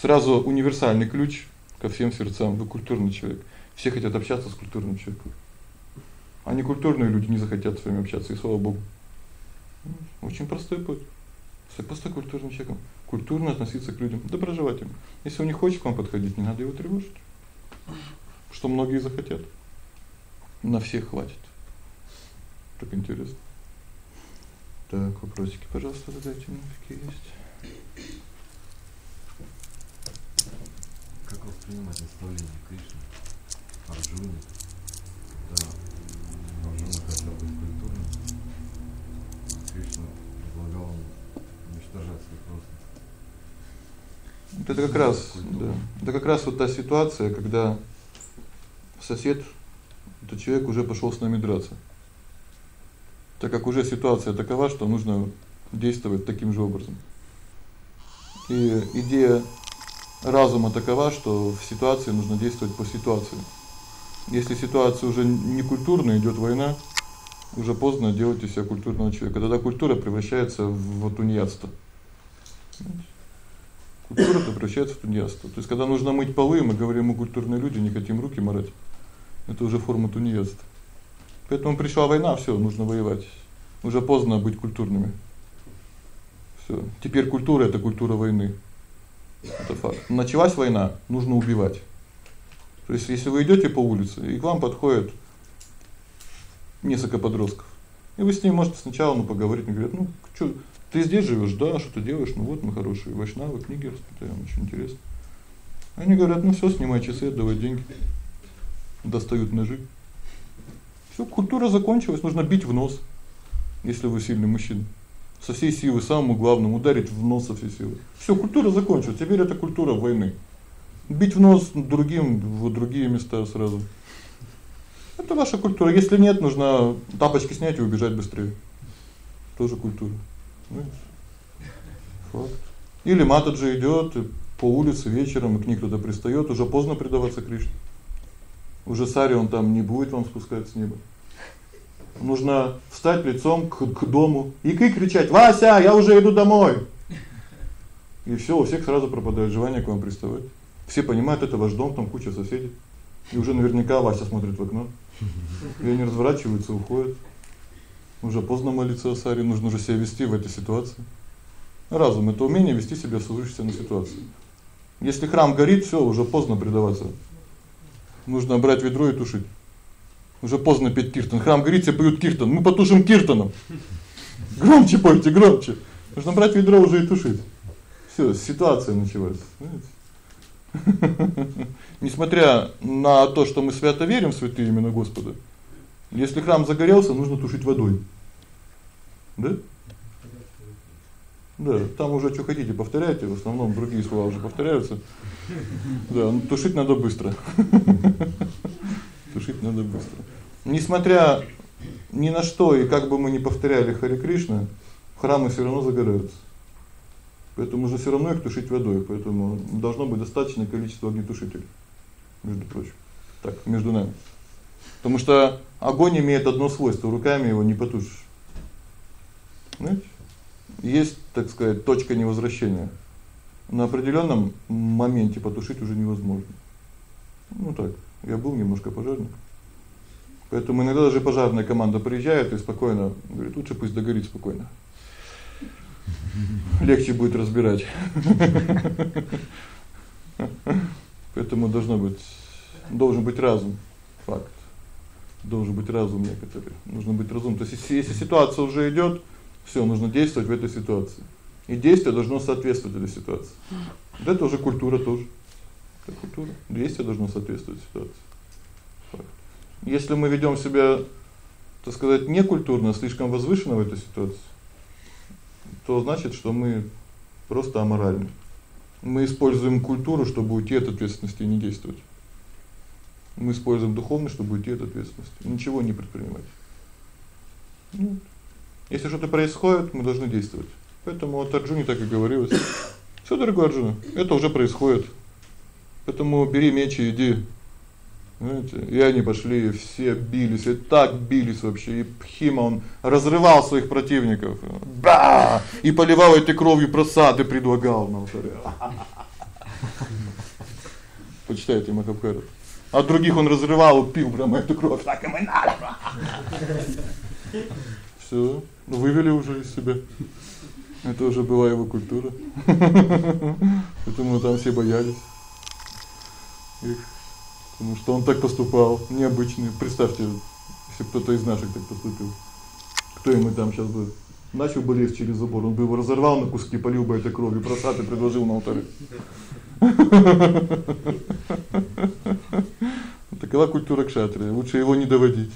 Сразу универсальный ключ ко всем сердцам. Вы культурный человек. Все хотят общаться с культурным человеком. А некультурные люди не захотят с вами общаться, и слава богу. Очень простой путь. Стать просто культурным человеком, культурно относиться к людям, доброжелательно. Если он не хочет к вам подходить, не надо его тревожить. Что многие захотят. На всех хватит. Так интересно. Так, вопросики, пожалуйста, задайте мне, какие есть. Как воспринимать наставление Кришны Арджуне, да, Арджуна хотел быть культурным, Кришна предлагал уничтожать свой космос. Это как раз, да. Это как раз вот та ситуация, когда сосед, этот человек уже пошёл с нами драться. Так как уже ситуация такова, что нужно действовать таким же образом. И идея разума такова, что в ситуации нужно действовать по ситуации. Если ситуация уже не культурная, идёт война, уже поздно делать из себя культурного человека. Тогда культура превращается в тунеядство. Культура превращается в тунеядство. То есть когда нужно мыть полы, мы говорим, мы культурные люди, не хотим руки морать. Это уже форма тунеядства. Поэтому пришла война, всё, нужно воевать. Уже поздно быть культурными. Всё. Теперь культура это культура войны. Это факт. Началась война, нужно убивать. То есть если вы идёте по улице, и к вам подходят несколько подростков. И вы с ними можете сначала ну поговорить, они говорят: "Ну, что, ты здесь живёшь, да, что ты делаешь? Ну вот мы хорошие вайшнавы, книги распитаем, очень интересно". Они говорят: "Ну всё, снимай часы, отдавай деньги". Достают ножи. Всё, культура закончилась, нужно бить в нос. Если вы сильный мужчина со всей силы самому главному ударить в нос со всей силы. Всё, культура закончилась. Теперь это культура войны. Бить в нос другим в другие места сразу. Это ваша культура. Если нет, нужно тапочки снять и убежать быстрее. Тоже культура. Понимаете? Факт. Или матаджи идёт по улице вечером, и к ней кто-то пристаёт, уже поздно предаваться Кришне. Уже сари он там не будет вам спускать с неба. Нужно встать лицом к, к дому и кричать: "Вася, я уже иду домой". И всё, у всех сразу пропадает желание к вам приставать. Все понимают, это ваш дом, там куча соседей. И уже наверняка Вася смотрит в окно. И они разворачиваются, уходят. Уже поздно молиться о саре, нужно уже себя вести в этой ситуации. Разум это умение вести себя в соответствии ситуации. Если храм горит, всё, уже поздно предаваться. Нужно брать ведро и тушить. Уже поздно петь киртан. Храм горит, все поют киртан. Мы потушим киртаном. Громче пойте, громче. Нужно брать ведро уже и тушить. Всё, ситуация началась, знаете? Несмотря на то, что мы свято верим в святые имена Господа, если храм загорелся, нужно тушить водой. Да? Да, там уже что хотите, повторяйте, в основном другие слова уже повторяются. Да, ну тушить надо быстро. Тушить надо быстро. Несмотря ни на что и как бы мы ни повторяли Харе Кришна, храмы всё равно загораются. Поэтому нужно всё равно их тушить водой, поэтому должно быть достаточное количество огнетушителей. Между прочим. Так, между нами. Потому что огонь имеет одно свойство руками его не потушишь. Знаете? Есть, так сказать, точка невозвращения. На определённом моменте потушить уже невозможно. Ну так, я был немножко пожарник. Поэтому иногда даже пожарная команда приезжает и спокойно говорит: "Лучше пусть догорит спокойно". Легче будет разбирать. Поэтому должно быть должен быть разум. Факт. Должен быть разум некоторый. Нужно быть разумным. То есть если, ситуация уже идёт, всё, нужно действовать в этой ситуации. И действие должно соответствовать этой ситуации. Да это уже культура тоже. Это культура. Действие должно соответствовать ситуации. Если мы ведём себя, так сказать, некультурно, слишком возвышенно в этой ситуации, то значит, что мы просто аморальны. Мы используем культуру, чтобы уйти от ответственности и не действовать. Мы используем духовность, чтобы уйти от ответственности, ничего не предпринимать. Ну, если что-то происходит, мы должны действовать. Поэтому вот Арджуне так и говорилось. Всё, дорогой Арджуна, это уже происходит. Поэтому бери меч и иди. Знаете, и они пошли, все бились, и так бились вообще, и Пхима он разрывал своих противников. Да! И поливал этой кровью просады предлагал на алтаре. Почитайте Махабхарат. А других он разрывал, пил прямо эту кровь, так им и надо. Всё, вывели уже из себя. Это уже была его культура. Поэтому там все боялись. Их потому что он так поступал, необычный. Представьте, если кто-то из наших так поступил. Кто ему там сейчас бы начал бы лезть через забор, он бы его разорвал на куски, полил бы этой кровью, просад и предложил на алтаре. Такова культура кшатрия. Лучше его не доводить.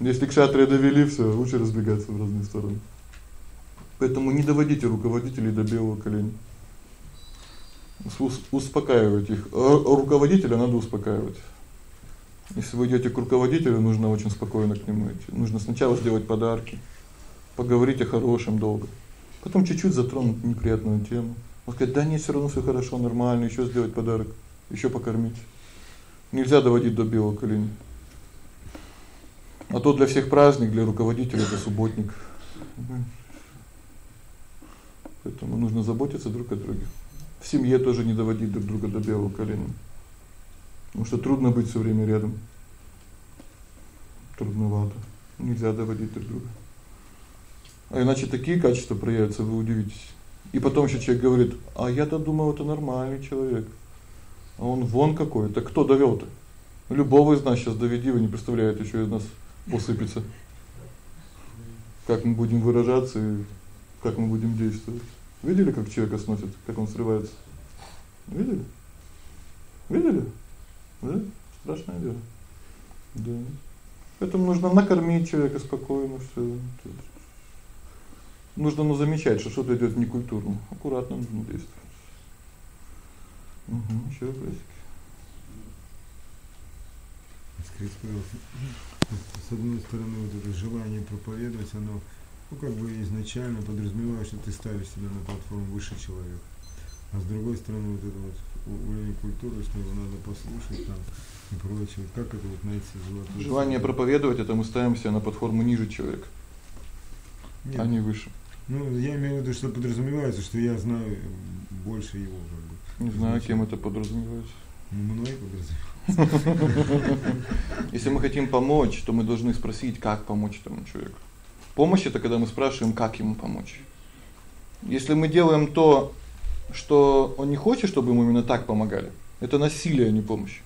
Если кшатрия довели, всё, лучше разбегаться в разные стороны. Поэтому не доводите руководителей до белого коленя. Успокаивайте их. Руководителя надо успокаивать. Если вы идёте к руководителю, нужно очень спокойно к нему идти. Нужно сначала сделать подарки, поговорить о хорошем долго. Потом чуть-чуть затронуть неприятную тему. Он сказать: "Да нет, всё равно всё хорошо, нормально, ещё сделать подарок, ещё покормить". Нельзя доводить до белого коленя. А то для всех праздник, для руководителя это субботник. Поэтому нужно заботиться друг о друге. В семье тоже не доводить друг друга до белого коленя. Потому что трудно быть всё время рядом. Трудновато. Нельзя доводить друг друга. А иначе такие качества проявятся, вы удивитесь. И потом ещё человек говорит: "А я-то думал, это нормальный человек. А он вон какой. Так кто довёл-то? Любого из нас сейчас доведи, вы не представляете, ещё из нас посыпется. Как мы будем выражаться и как мы будем действовать. Видели, как человека сносит, как он срывается? Видели? Видели? Да? Страшное дело. Да. Поэтому нужно накормить человека спокойно, всё. Нужно ну замечать, что что-то идёт некультурно. Аккуратно нужно действовать. Угу, ещё вопросики. Сказал, с одной стороны, вот это желание проповедовать, оно, ну, как бы изначально подразумевает, что ты ставишь себя на платформу выше человека. А с другой стороны, вот это вот уровень культуры, что его надо послушать там и прочее. Как это вот найти золотую Желание проповедовать это мы ставимся на платформу ниже человека, Нет. а не выше. Ну, я имею в виду, что подразумевается, что я знаю больше его как бы. Не знаю, кем это подразумевается. Мной подразумевается. Если мы хотим помочь, то мы должны спросить, как помочь этому человеку. Помощь это когда мы спрашиваем, как ему помочь. Если мы делаем то, что он не хочет, чтобы ему именно так помогали. Это насилие, а не помощь.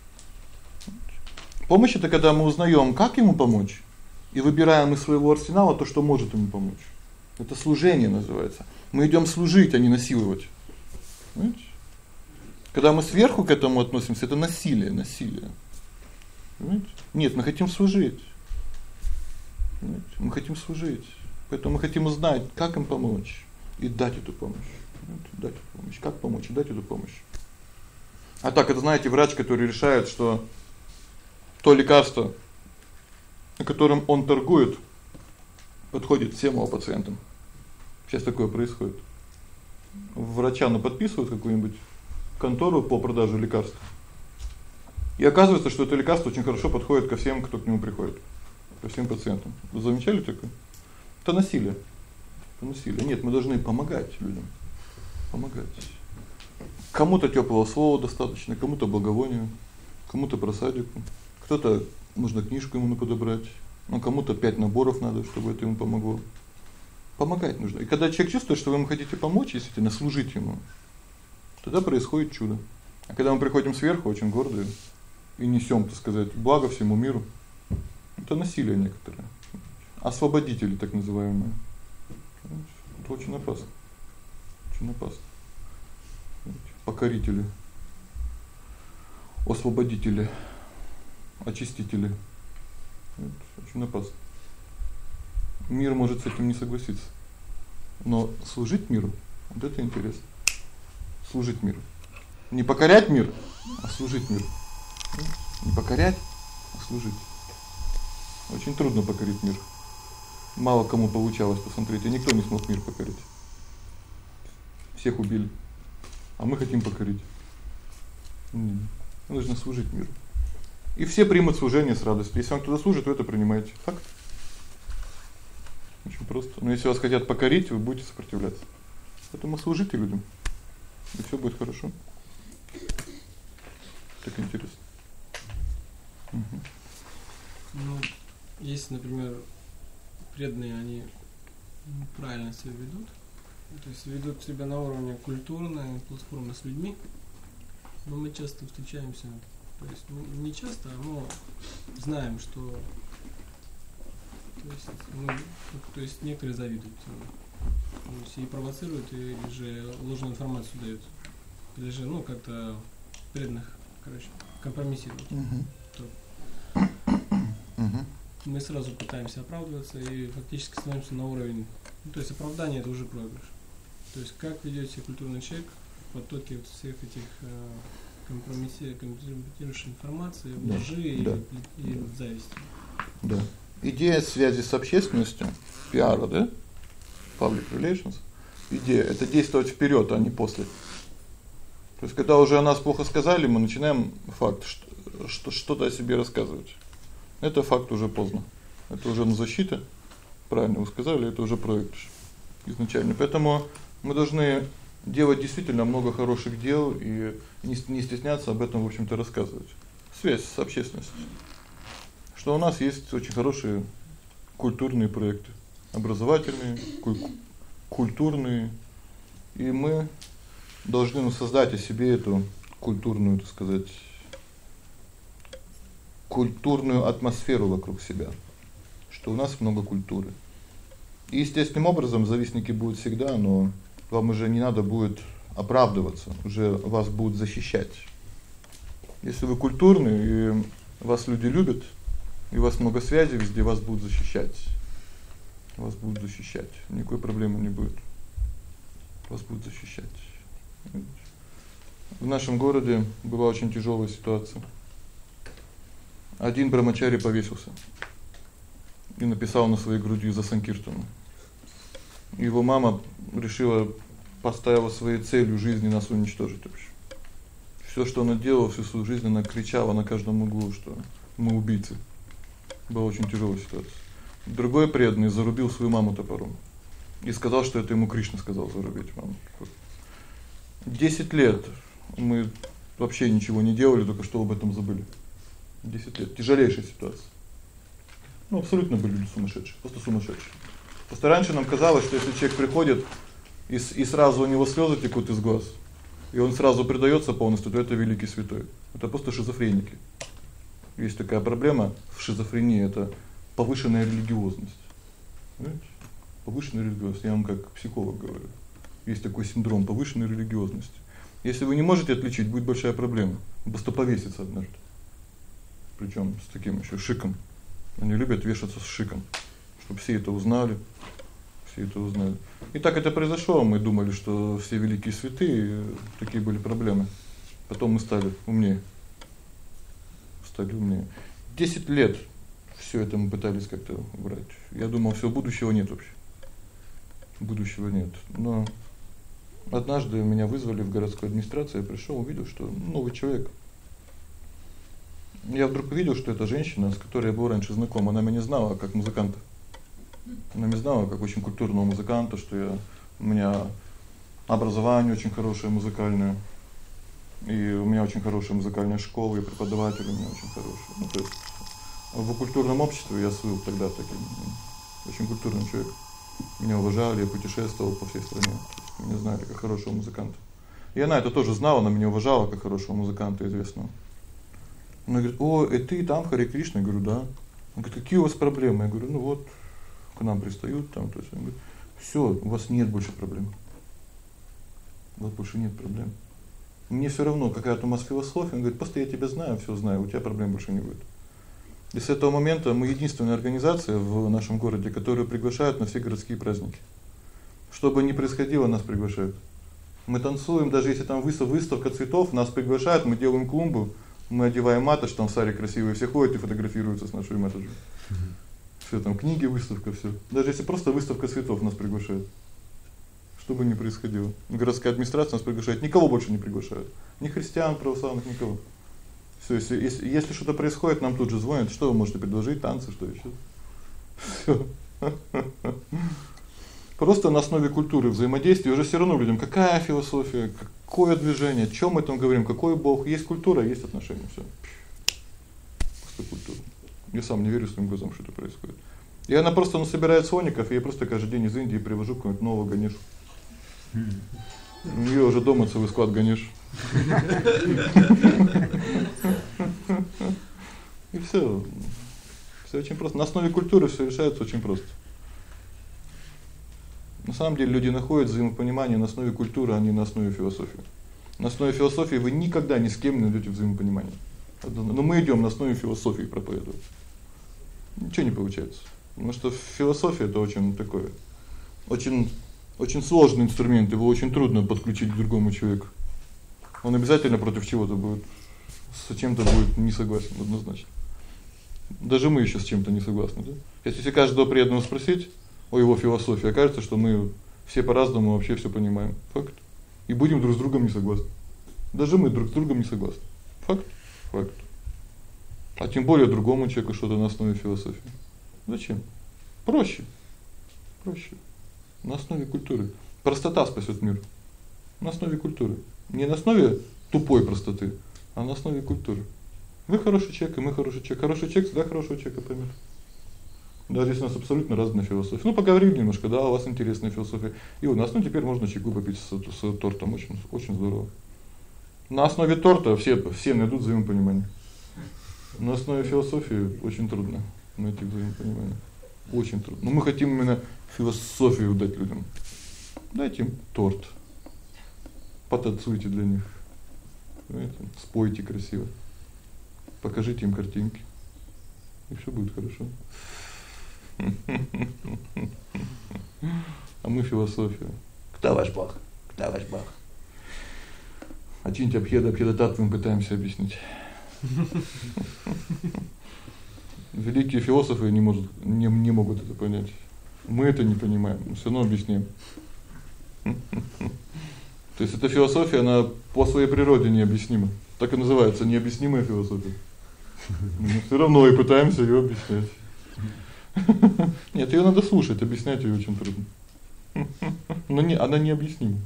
Помощь это когда мы узнаём, как ему помочь, и выбираем из своего арсенала то, что может ему помочь. Это служение называется. Мы идём служить, а не насиловать. Понимаете? Когда мы сверху к этому относимся, это насилие, насилие. Понимаете? Нет, мы хотим служить. Мы хотим служить. Поэтому мы хотим узнать, как им помочь и дать эту помощь. Дать помощь. Как помочь? Дать эту помощь. А так это, знаете, врач, который решает, что то лекарство, на котором он торгует, подходит всем его пациентам. Сейчас такое происходит. Врача на подписывают какую-нибудь контору по продаже лекарств. И оказывается, что это лекарство очень хорошо подходит ко всем, кто к нему приходит. Ко всем пациентам. Вы замечали такое? Это насилие. Это насилие. Нет, мы должны помогать людям помогать. Кому-то тёплого слова достаточно, кому-то благовония, кому-то просадику. Кто-то нужно книжку ему подобрать, Ну кому-то 5 наборов надо, чтобы это ему помогло. Помогать нужно. И когда человек чувствует, что вы ему хотите помочь, действительно служить ему, тогда происходит чудо. А когда мы приходим сверху очень гордые и несём, так сказать, благо всему миру, это насилие некоторое. Освободители так называемые. Это очень опасно. Очень опасно. Покорители. Освободители. Очистители. Это очень опасно. Мир может с этим не согласиться. Но служить миру вот это интересно. Служить миру. Не покорять мир, а служить миру. Не покорять, а служить. Очень трудно покорить мир. Мало кому получалось, посмотрите, никто не смог мир покорить. Всех убили. А мы хотим покорить. Нужно служить миру. И все примут служение с радостью. Если он туда служит, вы это принимаете. Факт. Очень просто. Но если вас хотят покорить, вы будете сопротивляться. Поэтому служите людям. И всё будет хорошо. Так интересно. Угу. Ну, если, например, преданные они правильно себя ведут, то есть ведут себя на уровне культурной платформы с людьми, но мы часто встречаемся, то есть ну, не часто, а мы знаем, что то есть, мы, то есть некоторые завидуют. То есть и провоцируют, или же ложную информацию дают. Или же, ну, как-то преданных, короче, компромиссируют. Угу. То угу. Мы сразу пытаемся оправдываться и фактически становимся на уровень. Ну, то есть оправдание это уже проигрыш. То есть как ведет себя культурный человек в потоке вот всех этих э, компрометирующей информации, да. лжи да. и, и зависти. Да идея связи с общественностью, пиара, да? Public relations. Идея это действовать вперед, а не после. То есть когда уже о нас плохо сказали, мы начинаем факт что что-то о себе рассказывать. Это факт уже поздно. Это уже на защита. Правильно вы сказали, это уже проект изначально. Поэтому мы должны делать действительно много хороших дел и не не стесняться об этом, в общем-то, рассказывать. Связь с общественностью что у нас есть очень хорошие культурные проекты, образовательные, культурные, и мы должны создать о себе эту культурную, так сказать, культурную атмосферу вокруг себя, что у нас много культуры. И естественным образом завистники будут всегда, но вам уже не надо будет оправдываться, уже вас будут защищать. Если вы культурный и вас люди любят, и у вас много связей, везде вас будут защищать. Вас будут защищать. Никакой проблемы не будет. Вас будут защищать. В нашем городе была очень тяжелая ситуация. Один брамачари повесился и написал на своей груди за Санкиртану. Его мама решила поставила своей целью жизни нас уничтожить вообще. Всё, что она делала всю свою жизнь, она кричала на каждом углу, что мы убийцы. Была очень тяжелая ситуация. Другой преданный зарубил свою маму топором и сказал, что это ему Кришна сказал зарубить маму. 10 лет мы вообще ничего не делали, только что об этом забыли. 10 лет тяжелейшая ситуация. Ну, абсолютно были люди сумасшедшие, просто сумасшедшие. Просто раньше нам казалось, что если человек приходит и и сразу у него слезы текут из глаз, и он сразу предаётся полностью, то это великий святой. Это просто шизофреники. Есть такая проблема в шизофрении это повышенная религиозность. Понимаете? Повышенная религиозность, я вам как психолог говорю. Есть такой синдром повышенной религиозности. Если вы не можете отличить, будет большая проблема. Просто повеситься однажды. Причём с таким ещё шиком. Они любят вешаться с шиком, чтобы все это узнали. Все это узнали. И так это произошло. Мы думали, что все великие святые, такие были проблемы. Потом мы стали умнее стали умнее. 10 лет всё это мы пытались как-то убрать. Я думал, всё будущего нет вообще. Будущего нет. Но однажды меня вызвали в городскую администрацию, я пришёл, увидел, что новый человек. Я вдруг увидел, что это женщина, с которой я был раньше знаком, она меня знала как музыканта. Она меня знала как очень культурного музыканта, что я у меня образование очень хорошее музыкальное. И у меня очень хорошая музыкальная школа, и преподаватели у меня очень хорошие. Ну, то есть в культурном обществе я слыл тогда таким очень культурным человеком. Меня уважали, я путешествовал по всей стране. Меня знали как хорошего музыканта. И она это тоже знала, она меня уважала как хорошего музыканта известного. Она говорит: "О, и ты там Харе Кришна?" Я говорю: "Да". Он говорит: "Какие у вас проблемы?" Я говорю: "Ну вот, к нам пристают там, то есть он говорит: "Всё, у вас нет больше проблем". Вас больше нет проблем. Мне всё равно, какая вас философия. Он говорит: "Просто я тебя знаю, всё знаю, у тебя проблем больше не будет". И с этого момента мы единственная организация в нашем городе, которую приглашают на все городские праздники. Что бы ни происходило, нас приглашают. Мы танцуем, даже если там выставка цветов, нас приглашают, мы делаем клумбу, мы одеваем маташ, там сари красивые, все ходят и фотографируются с нашей маташем. Всё там книги, выставка, всё. Даже если просто выставка цветов нас приглашают. Что бы ни происходило. Городская администрация нас приглашает, никого больше не приглашают. Ни христиан, православных, никого. Всё, если если, если что-то происходит, нам тут же звонят, что вы можете предложить, танцы, что ещё. Всё. Просто на основе культуры взаимодействия уже всё равно людям какая философия, какое движение, о чём мы там говорим, какой бог, есть культура, есть отношения, всё. Просто культура. Я сам не верю своим глазам, что это происходит. И она просто ну собирает слоников, и я просто каждый день из Индии привожу какого-нибудь нового ганешу. У неё уже дома целый склад ганеш. И всё. Всё очень просто. На основе культуры всё решается очень просто. На самом деле люди находят взаимопонимание на основе культуры, а не на основе философии. На основе философии вы никогда ни с кем не найдёте взаимопонимание. Но мы идём на основе философии проповедовать. Ничего не получается. Потому что философия это очень такое очень очень сложный инструмент, его очень трудно подключить к другому человеку. Он обязательно против чего-то будет с чем-то будет не согласен однозначно. Даже мы ещё с чем-то не согласны, да? Если каждого преданного спросить о его философии, окажется, что мы все по-разному вообще всё понимаем. Факт. И будем друг с другом не согласны. Даже мы друг с другом не согласны. Факт. Факт. А тем более другому человеку что-то на основе философии. Зачем? Проще. Проще. На основе культуры. Простота спасёт мир. На основе культуры. Не на основе тупой простоты, а на основе культуры. Вы хороший человек, и мы хороший человек. Хороший человек всегда хорошего человека поймёт. Даже если у нас абсолютно разная философия. Ну, поговорили немножко, да, у вас интересная философия. И у нас, ну, теперь можно чайку попить с, с тортом, очень очень здорово. На основе торта все все найдут взаимопонимание. На основе философии очень трудно найти взаимопонимание. Очень трудно. Но мы хотим именно философию дать людям. Дайте им торт. Потанцуйте для них. Понимаете? Спойте красиво. Покажите им картинки. И всё будет хорошо. А мы философия. Кто ваш бог? Кто ваш бог? А чинить обхеда, обхеда мы пытаемся объяснить. Великие философы не могут не, не могут это понять. Мы это не понимаем, но всё равно объясним. То есть эта философия, она по своей природе необъяснима. Так и называется необъяснимая философия. Мы всё равно и пытаемся её объяснять. Нет, её надо слушать, объяснять её очень трудно. Но не она необъяснима.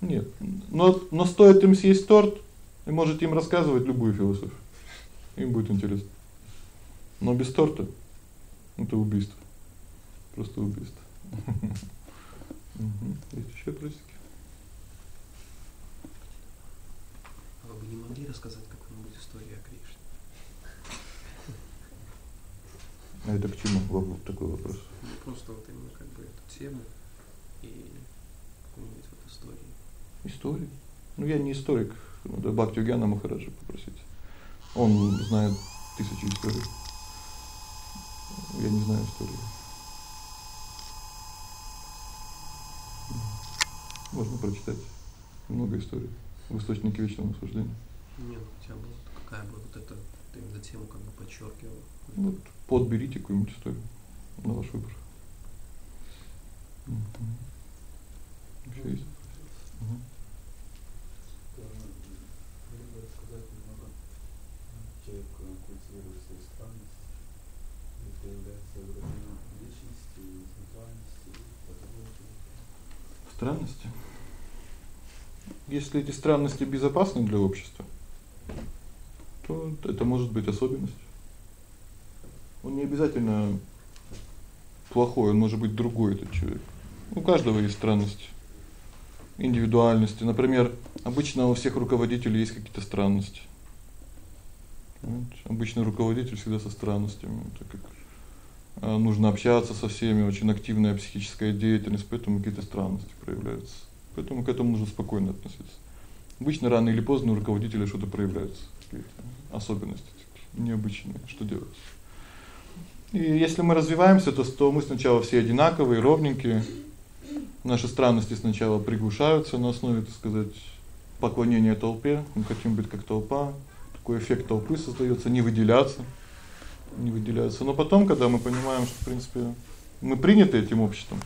Нет. Но но стоит им съесть торт, и можете им рассказывать любую философию. Им будет интересно. Но без торта это убийство. Просто убийство. Угу. Есть ещё вопросики? А вы бы не могли рассказать какую-нибудь историю о Кришне? А это к чему вот такой вопрос? Ну просто вот именно как бы эту тему и какую-нибудь вот историю. Историю? Ну я не историк, надо Бхактивигана Махараджа попросить. Он знает тысячи историй. Я не знаю истории. Можно прочитать много историй в источнике вечного наслаждения. Не, ну хотя бы какая бы вот эта ты именно тему как бы подчеркивал. Вот подберите какую-нибудь историю на ваш выбор. Угу. Ещё есть? Угу. Странности. Если эти странности безопасны для общества, то это может быть особенностью. Он не обязательно плохой, он может быть другой этот человек. У каждого есть странности, индивидуальности. Например, обычно у всех руководителей есть какие-то странности. Вот. Обычно руководитель всегда со странностями, так как а, нужно общаться со всеми, очень активная психическая деятельность, поэтому какие-то странности проявляются. Поэтому к этому нужно спокойно относиться. Обычно рано или поздно у руководителя что-то проявляется, какие-то особенности необычные, что делать? И если мы развиваемся, то то мы сначала все одинаковые, ровненькие. Наши странности сначала приглушаются на основе, так сказать, поклонения толпе. Мы хотим быть как толпа. Такой эффект толпы создаётся, не выделяться. Не выделяться. Но потом, когда мы понимаем, что, в принципе, мы приняты этим обществом,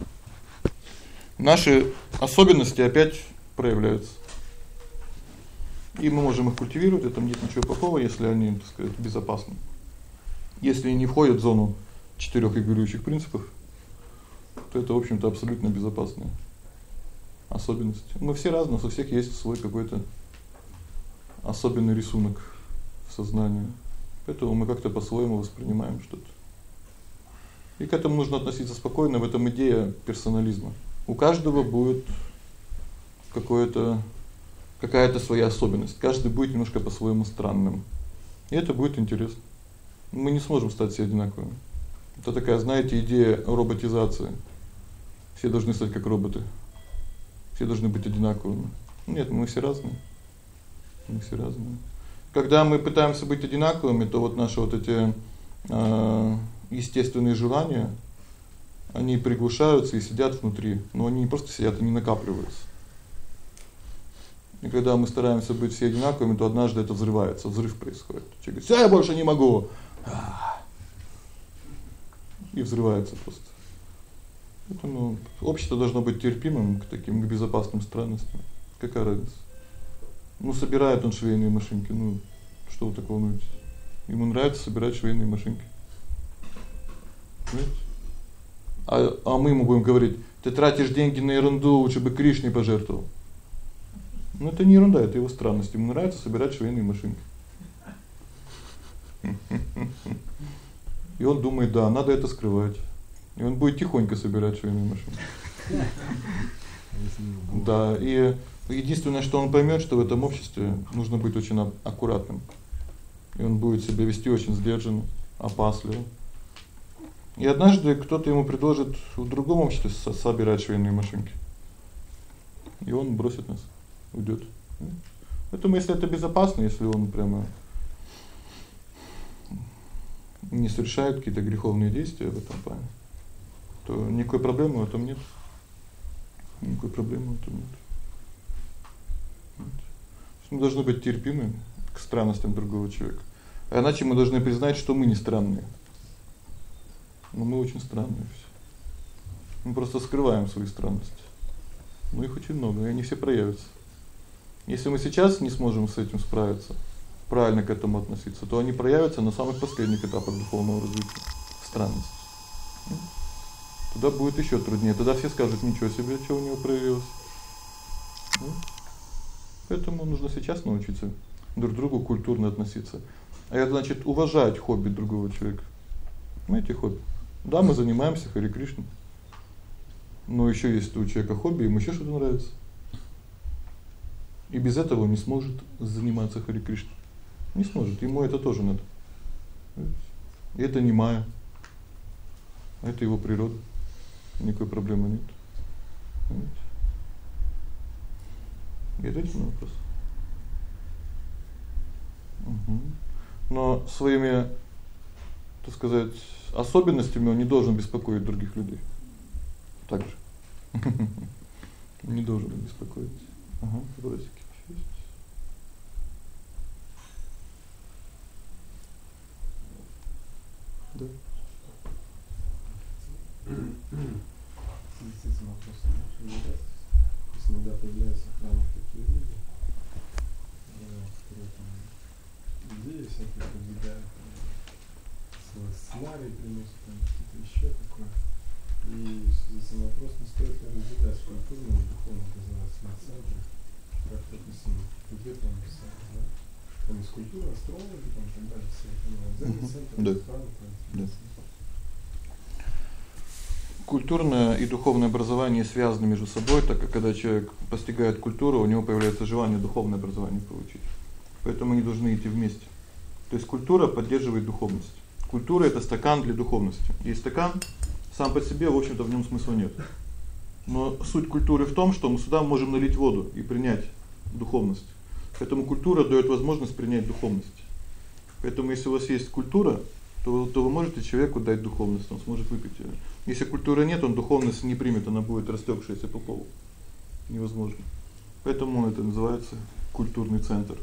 наши особенности опять проявляются. И мы можем их культивировать, это нет ничего плохого, если они, так сказать, безопасны. Если не входят в зону четырёх регулирующих принципов, то это, в общем-то, абсолютно безопасная особенность. Мы все разные, у всех есть свой какой-то особенный рисунок в сознании. Поэтому мы как-то по-своему воспринимаем что-то. И к этому нужно относиться спокойно, в этом идея персонализма. У каждого будет какое-то какая-то своя особенность. Каждый будет немножко по-своему странным. И это будет интересно. Мы не сможем стать все одинаковыми. Это такая, знаете, идея роботизации. Все должны стать как роботы. Все должны быть одинаковыми. Нет, мы все разные. Мы все разные. Когда мы пытаемся быть одинаковыми, то вот наши вот эти э естественные желания, они приглушаются и сидят внутри, но они не просто сидят, они накапливаются. И когда мы стараемся быть все одинаковыми, то однажды это взрывается, взрыв происходит. Человек говорит: "Всё, я больше не могу". И взрывается просто. Поэтому общество должно быть терпимым к таким к безопасным странностям. Какая разница? Ну собирает он швейные машинки, ну что вы так волнуетесь? Ему нравится собирать швейные машинки. Понимаете? А а мы ему будем говорить: "Ты тратишь деньги на ерунду, лучше бы Кришне пожертвовал". Ну это не ерунда, это его странность. Ему нравится собирать швейные машинки. И он думает: "Да, надо это скрывать". И он будет тихонько собирать швейные машинки. Да, и единственное, что он поймёт, что в этом обществе нужно быть очень аккуратным. И он будет себя вести очень сдержанно, опасливо. И однажды кто-то ему предложит в другом обществе собирать швейные машинки. И он бросит нас уйдёт. Поэтому если это безопасно, если он прямо не совершает какие-то греховные действия в этом плане, то никакой проблемы в этом нет. Никакой проблемы в этом нет. Мы должны быть терпимы к странностям другого человека. А иначе мы должны признать, что мы не странные. Но мы очень странные все. Мы просто скрываем свои странности. Но их очень много, и они все проявятся. Если мы сейчас не сможем с этим справиться, правильно к этому относиться, то они проявятся на самых последних этапах духовного развития. Странность. Тогда будет ещё труднее. Тогда все скажут: "Ничего себе, что у него проявилось". Поэтому нужно сейчас научиться друг к другу культурно относиться. А это значит уважать хобби другого человека. Знаете, хобби. Да, мы занимаемся Хари Кришной. Но ещё есть у человека хобби, ему ещё что-то нравится. И без этого не сможет заниматься Хари Кришной. Не сможет, ему это тоже надо. Это не майя. Это его природа. Никакой проблемы нет. Понимаете? На вопрос. Угу. Но своими, так сказать, особенностями он не должен беспокоить других людей. Так же. Не должен беспокоить. Ага, вопросики есть. Да. Естественно, вопрос иногда появляются в такие люди, которые там идеи всякие продвигают, свой сценарий приносят, там что-то еще такое. И связи вопрос, не стоит ли разделять культурно и духовно образовательные центры, как, допустим, Тибет он писал, да? Там есть культура, астрологи, там и так далее, все. Ну, центр, Да. там. Культурное и духовное образование связаны между собой, так как когда человек постигает культуру, у него появляется желание духовное образование получить. Поэтому они должны идти вместе. То есть культура поддерживает духовность. Культура это стакан для духовности. И стакан сам по себе, в общем-то, в нём смысла нет. Но суть культуры в том, что мы сюда можем налить воду и принять духовность. Поэтому культура даёт возможность принять духовность. Поэтому если у вас есть культура, то то вы можете человеку дать духовность, он сможет выпить её. Если культуры нет, он духовность не примет, она будет растёкшаяся по полу. Невозможно. Поэтому это называется культурный центр,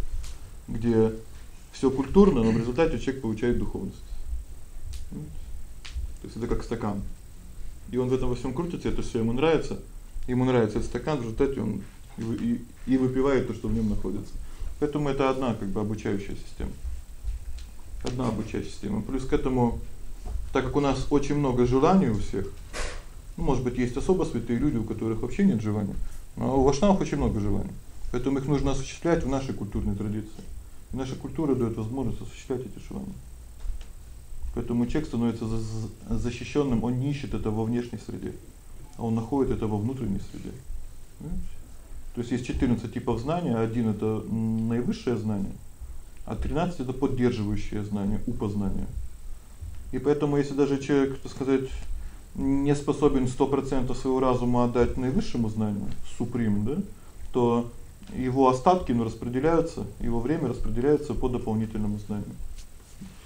где всё культурно, но в результате человек получает духовность. То есть это как стакан. И он в этом во всём крутится, это всё ему нравится. Ему нравится этот стакан, в результате он и и, выпивает то, что в нём находится. Поэтому это одна как бы обучающая система. Одна обучающая система. Плюс к этому, так как у нас очень много желаний у всех, ну, может быть, есть особо святые люди, у которых вообще нет желаний. Но у вайшнавов очень много желаний. Поэтому их нужно осуществлять в нашей культурной традиции. И наша культура даёт возможность осуществлять эти желания. Поэтому человек становится защищённым, он не ищет это во внешней среде, а он находит это во внутренней среде. Понимаете? То есть есть 14 типов знания, один это наивысшее знание, а 13 это поддерживающее знание, упознание. И поэтому если даже человек, так сказать, не способен 100% своего разума отдать наивысшему знанию, суприм, да, то его остатки ну распределяются, его время распределяется по дополнительному знанию.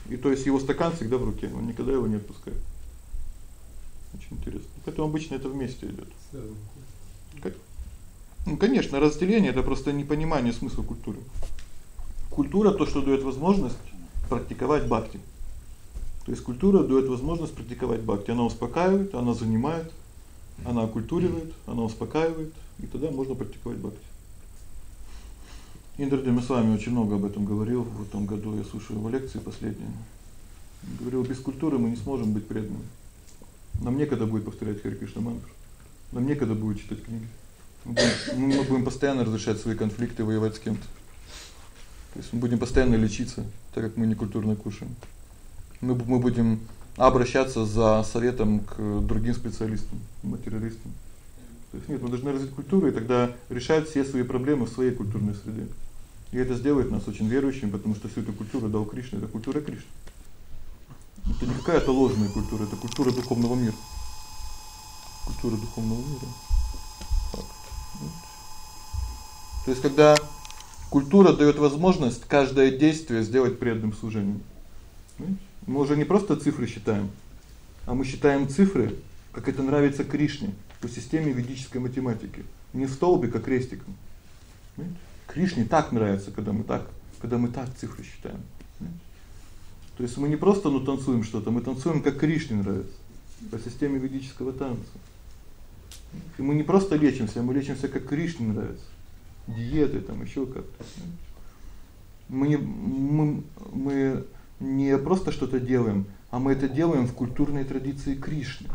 И то есть его стакан всегда в руке, он никогда его не отпускает. Очень интересно. Поэтому обычно это вместе идёт. Как Ну, конечно, разделение это просто непонимание смысла культуры. Культура то, что даёт возможность практиковать бхакти. То есть культура даёт возможность практиковать бхакти. Она успокаивает, она занимает, она окультуривает, она успокаивает, и тогда можно практиковать бхакти. Индради мы с вами очень много об этом говорил в этом году, я слушаю его лекции последние. Говорил, без культуры мы не сможем быть преданными. Нам некогда будет повторять Хари Кришна мантру. Нам некогда будет читать книги. Мы будем, постоянно разрешать свои конфликты, воевать с кем-то. То есть мы будем постоянно лечиться, так как мы не культурно кушаем. Мы мы будем обращаться за советом к другим специалистам, материалистам. То есть нет, мы должны развить культуру и тогда решать все свои проблемы в своей культурной среде. И это сделает нас очень верующими, потому что всю эту культуру дал Кришна, это культура Кришны. Это не какая-то ложная культура, это культура духовного мира. Культура духовного мира. Факт. То есть когда культура даёт возможность каждое действие сделать преданным служением. Мы уже не просто цифры считаем, а мы считаем цифры, как это нравится Кришне, по системе ведической математики. Не столбик, а крестиком. Кришне так нравится, когда мы так, когда мы так цифры считаем. То есть мы не просто ну танцуем что-то, мы танцуем как Кришне нравится, по системе ведического танца. И мы не просто лечимся, мы лечимся как Кришне нравится. Диеты там ещё как-то. Мы мы мы не просто что-то делаем, а мы это делаем в культурной традиции Кришны.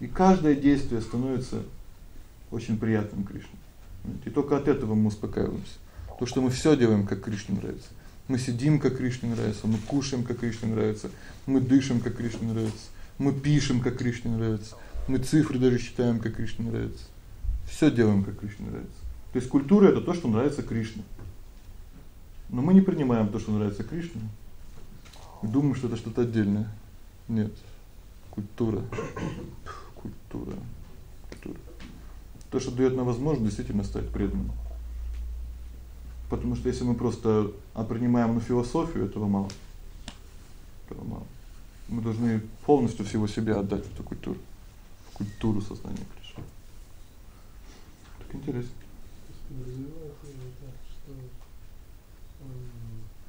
И каждое действие становится очень приятным Кришне. И только от этого мы успокаиваемся. То, что мы всё делаем, как Кришне нравится. Мы сидим, как Кришне нравится, мы кушаем, как Кришне нравится, мы дышим, как Кришне нравится, мы пишем, как Кришне нравится, мы цифры даже считаем, как Кришне нравится. Всё делаем, как Кришне нравится. Культура это то, что нравится Кришне. Но мы не принимаем то, что нравится Кришне. И думаем, что это что-то отдельное. Нет. Культура. Культура. Культура. То, что даёт нам возможность действительно стать преданным. Потому что если мы просто а принимаем на философию, этого мало. Этого мало. Мы должны полностью всего себя отдать в эту культуру. В культуру сознания Кришны. Так интересно. Подразумевается так, что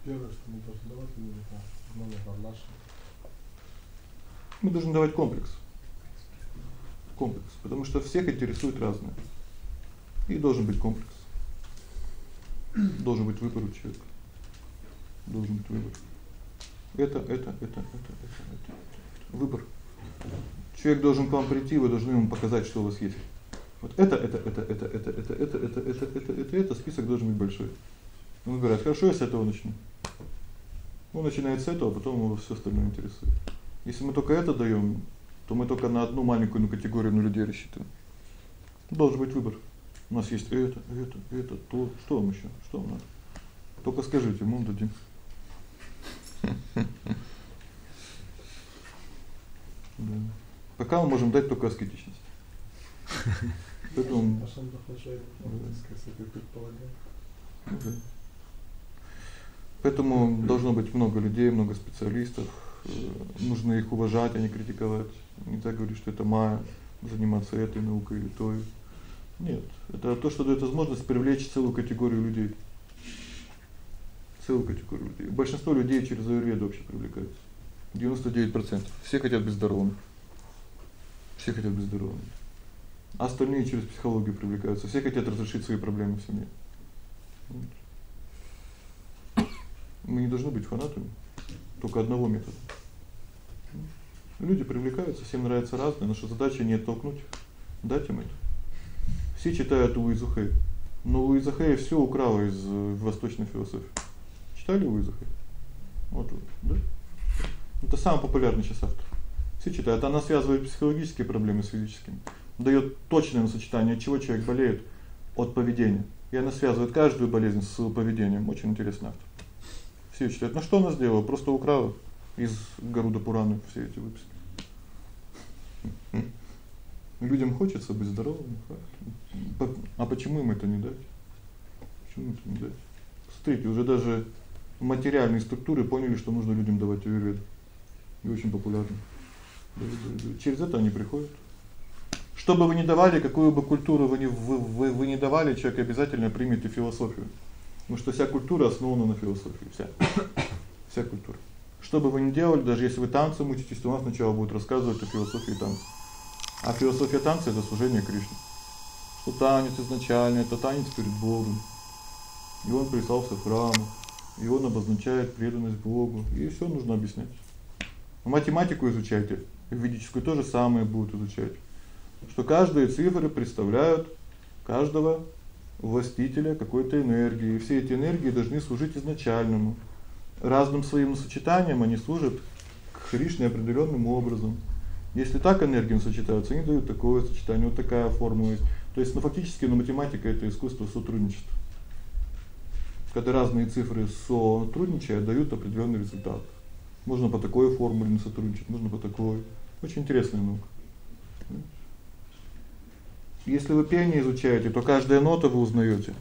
первое, что мы должны давать, это знание наше. Мы должны давать комплекс. Комплекс, потому что всех интересует разное. И должен быть комплекс. Должен быть выбор у человека. Должен быть выбор. Это это это это это это. Выбор. Человек должен к вам прийти, вы должны ему показать, что у вас есть. Вот это это это это это это это это это это это это список должен быть большой. Он говорит: "Хорошо, я с этого начну". Он начинает с этого, а потом его всё остальное интересует. Если мы только это даём, то мы только на одну маленькую категорию на людей рассчитываем. Должен быть выбор. У нас есть это, это, это, то, что вам ещё? Что вам надо? Только скажите, мы вам дадим. Да. Пока мы можем дать только аскетичность. Поэтому А. Поэтому должно быть много людей, много специалистов. Э, нужно их уважать, а не критиковать. Нельзя говорить, что это майя заниматься этой наукой или той. Нет, это то, что даёт возможность привлечь целую категорию людей. Целую категорию людей. Большинство людей через аюрведу вообще привлекаются. 99%. Все хотят быть здоровыми. Все хотят быть здоровыми. А остальные через психологию привлекаются. Все хотят разрешить свои проблемы в семье. Мы не должны быть фанатами только одного метода. Люди привлекаются, всем нравится разное, наша задача не оттолкнуть дать им это. Все читают Уизухэ, но Уизухэ всё украла из восточной философии. Читали Уизухэ? Вот, да? Это самый популярный сейчас автор. Все читают, она связывает психологические проблемы с физическими. Даёт точное сочетание, чего человек болеет от поведения. И она связывает каждую болезнь с поведением. Очень интересный автор. Все читают. Ну что она сделала? Просто украла из Гаруда Пураны все эти выписки. Людям хочется быть здоровыми, а почему им это не дать? Почему это не дать? Смотрите, уже даже материальные структуры поняли, что нужно людям давать аюрведу. И очень популярно. Через это они приходят. Что бы вы ни давали, какую бы культуру вы ни вы, вы, вы не давали, человек обязательно примет и философию. Потому что вся культура основана на философии, вся. Вся культура. Что бы вы ни делали, даже если вы танцем учитесь, то у вас сначала будут рассказывать о философии танца. А философия танца это служение Кришне. Что танец изначально это танец перед Богом. И он присался в храм, и он обозначает преданность Богу, и всё нужно объяснять. Математику изучайте, ведическую тоже самое будут изучать. Что каждые цифры представляют каждого властителя какой-то энергии, и все эти энергии должны служить изначальному. Разным своим сочетанием они служат к Кришне определённым образом. Если так энергии сочетаются, они дают такое сочетание, вот такая формула есть. То есть, ну фактически, ну математика это искусство сотрудничества. Когда разные цифры сотрудничают, дают определённый результат. Можно по такой формуле сотрудничать, можно по такой. Очень интересная наука. Если вы пение изучаете, то каждая нота вы узнаёте.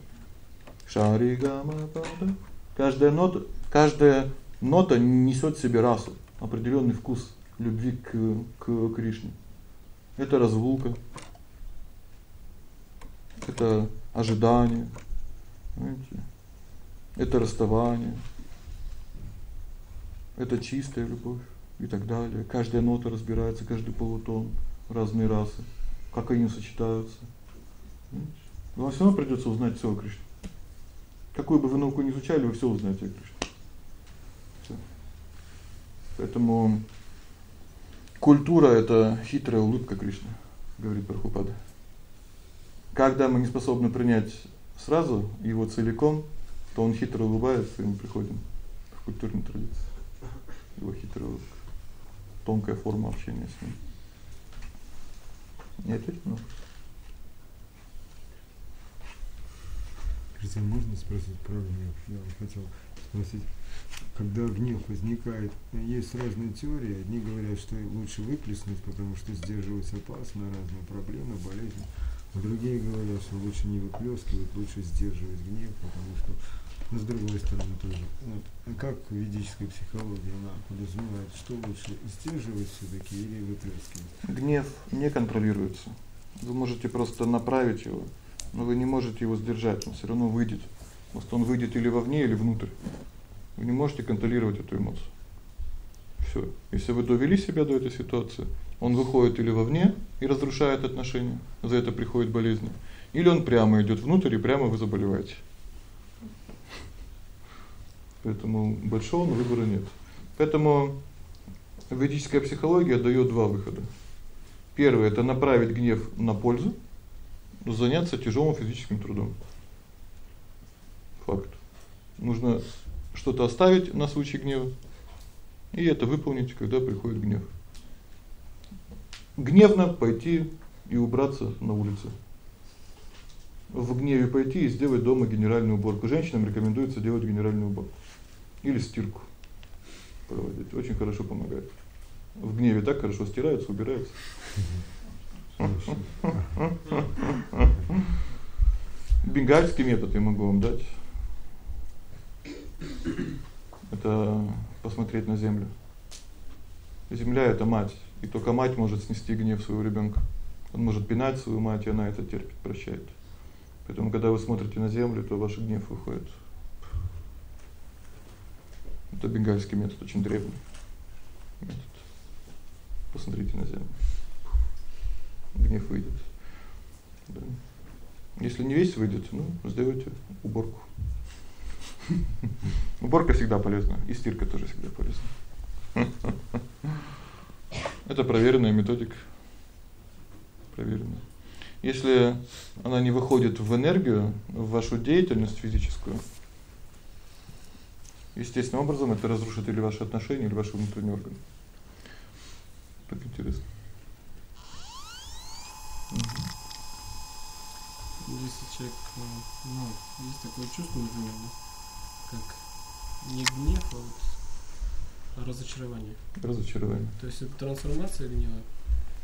Шари гама пада. Каждая нота, каждая нота несёт в себе расу, определённый вкус любви к к Кришне. Это разлука. Это ожидание. Понимаете? Это расставание. Это чистая любовь и так далее. Каждая нота разбирается, каждый полутон, разные расы как они сочетаются. Но всё равно придётся узнать всё о Кришне. Какую бы вы науку ни изучали, вы всё узнаете о Кришне. Всё. Поэтому культура это хитрая улыбка Кришны, говорит Прабхупада. Когда мы не способны принять сразу его целиком, то он хитро улыбается, и мы приходим в культурную традицию. Его хитрая улыбка. Тонкая форма общения с ним. Не ответил на вопрос? Хотя можно спросить, правильно, я хотел спросить, когда гнев возникает, есть разные теории, одни говорят, что лучше выплеснуть, потому что сдерживать опасно, разные проблемы, болезни, а другие говорят, что лучше не выплескивать, лучше сдерживать гнев, потому что с другой стороны тоже. Вот. Как ведическая психология она подразумевает, что лучше сдерживать всё-таки или выплескивать? Гнев не контролируется. Вы можете просто направить его, но вы не можете его сдержать, он всё равно выйдет. Может он выйдет или вовне, или внутрь. Вы не можете контролировать эту эмоцию. Всё. Если вы довели себя до этой ситуации, он выходит или вовне и разрушает отношения, за это приходит болезнь, или он прямо идёт внутрь и прямо вы заболеваете. Поэтому большого выбора нет. Поэтому ведическая психология даёт два выхода. Первый это направить гнев на пользу, заняться тяжёлым физическим трудом. Факт. Нужно что-то оставить на случай гнева и это выполнить, когда приходит гнев. Гневно пойти и убраться на улице. В гневе пойти и сделать дома генеральную уборку. Женщинам рекомендуется делать генеральную уборку или стирку проводить. Очень хорошо помогает. В гневе так хорошо стираются, убираются. Бенгальский метод я могу вам дать. Это посмотреть на землю. Земля это мать, и только мать может снести гнев своего ребёнка. Он может пинать свою мать, и она это терпит, прощает. Поэтому когда вы смотрите на землю, то ваш гнев выходит. Это бенгальский метод, очень древний метод. Посмотрите на землю. Гнев выйдет. Да. Если не весь выйдет, ну, сделайте уборку. Уборка всегда полезна, и стирка тоже всегда полезна. Это проверенная методика. Проверенная. Если она не выходит в энергию, в вашу деятельность физическую, естественным образом это разрушит или ваши отношения, или ваши внутренние органы. Так интересно. Если человек, э, ну, есть такое чувство, например, как не гнев, а вот разочарование. Разочарование. То есть это трансформация гнева.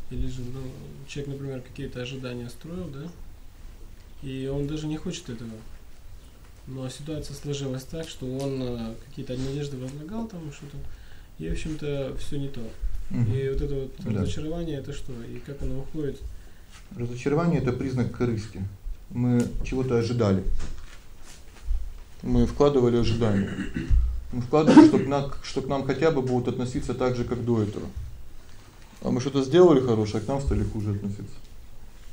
Или же, ну, человек, например, какие-то ожидания строил, да? И он даже не хочет этого. Но ситуация сложилась так, что он э, какие-то надежды возлагал там что-то, и, в общем-то, все не то. Угу. И вот это вот да. разочарование это что? И как оно уходит? Разочарование это признак корысти. Мы чего-то ожидали. Мы вкладывали ожидания. Мы вкладывали, чтобы нам, что к нам хотя бы будут относиться так же, как до этого. А мы что-то сделали хорошее, а к нам стали хуже относиться.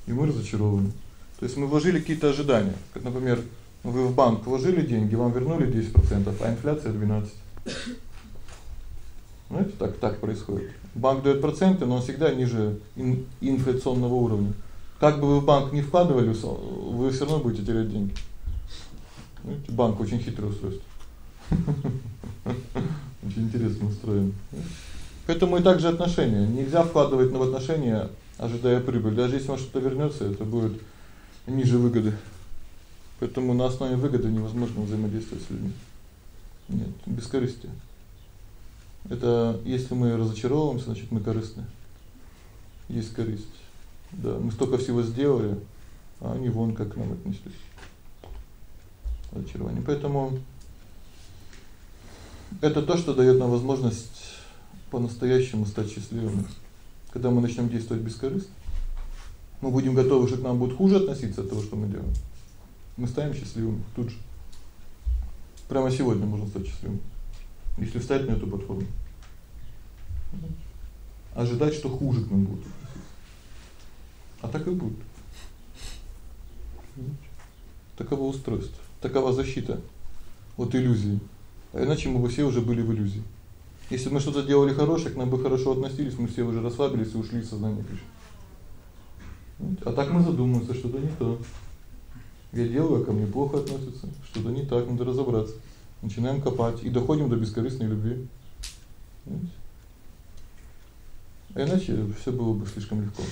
И мы разочарованы. То есть мы вложили какие-то ожидания. Как, например, вы в банк вложили деньги, вам вернули 10%, а инфляция 12. Ну это так так происходит. Банк даёт проценты, но он всегда ниже ин, инфляционного уровня. Как бы вы в банк не вкладывали, вы всё равно будете терять деньги. Знаете, банк очень хитрое устройство. Очень интересно устроен. Поэтому и также отношения. Нельзя вкладывать в отношения, ожидая прибыль. Даже если вам что-то вернётся, это будет ниже выгоды. Поэтому на основе выгоды невозможно взаимодействовать с людьми. Нет, бескорыстие. Это если мы разочаровываемся, значит, мы корыстны. Есть корысть. Да, мы столько всего сделали, а они вон как к нам отнеслись. Разочарование. Поэтому это то, что даёт нам возможность по-настоящему стать счастливыми. Когда мы начнём действовать бескорыстно, мы будем готовы, что к нам будет хуже относиться от того, что мы делаем. Мы станем счастливыми тут же. Прямо сегодня можно стать счастливым. Если встать на эту платформу. Ожидать, что хуже к нам будет А так и будет. Таково устройство, такова защита от иллюзий. А иначе мы бы все уже были в иллюзии. Если бы мы что-то делали хорошее, к нам бы хорошо относились, мы все уже расслабились и ушли из сознания. А так мы задумываемся, что-то не то. Я делаю, ко мне плохо относятся, что-то не так, надо разобраться. Начинаем копать и доходим до бескорыстной любви. А иначе всё было бы слишком легко.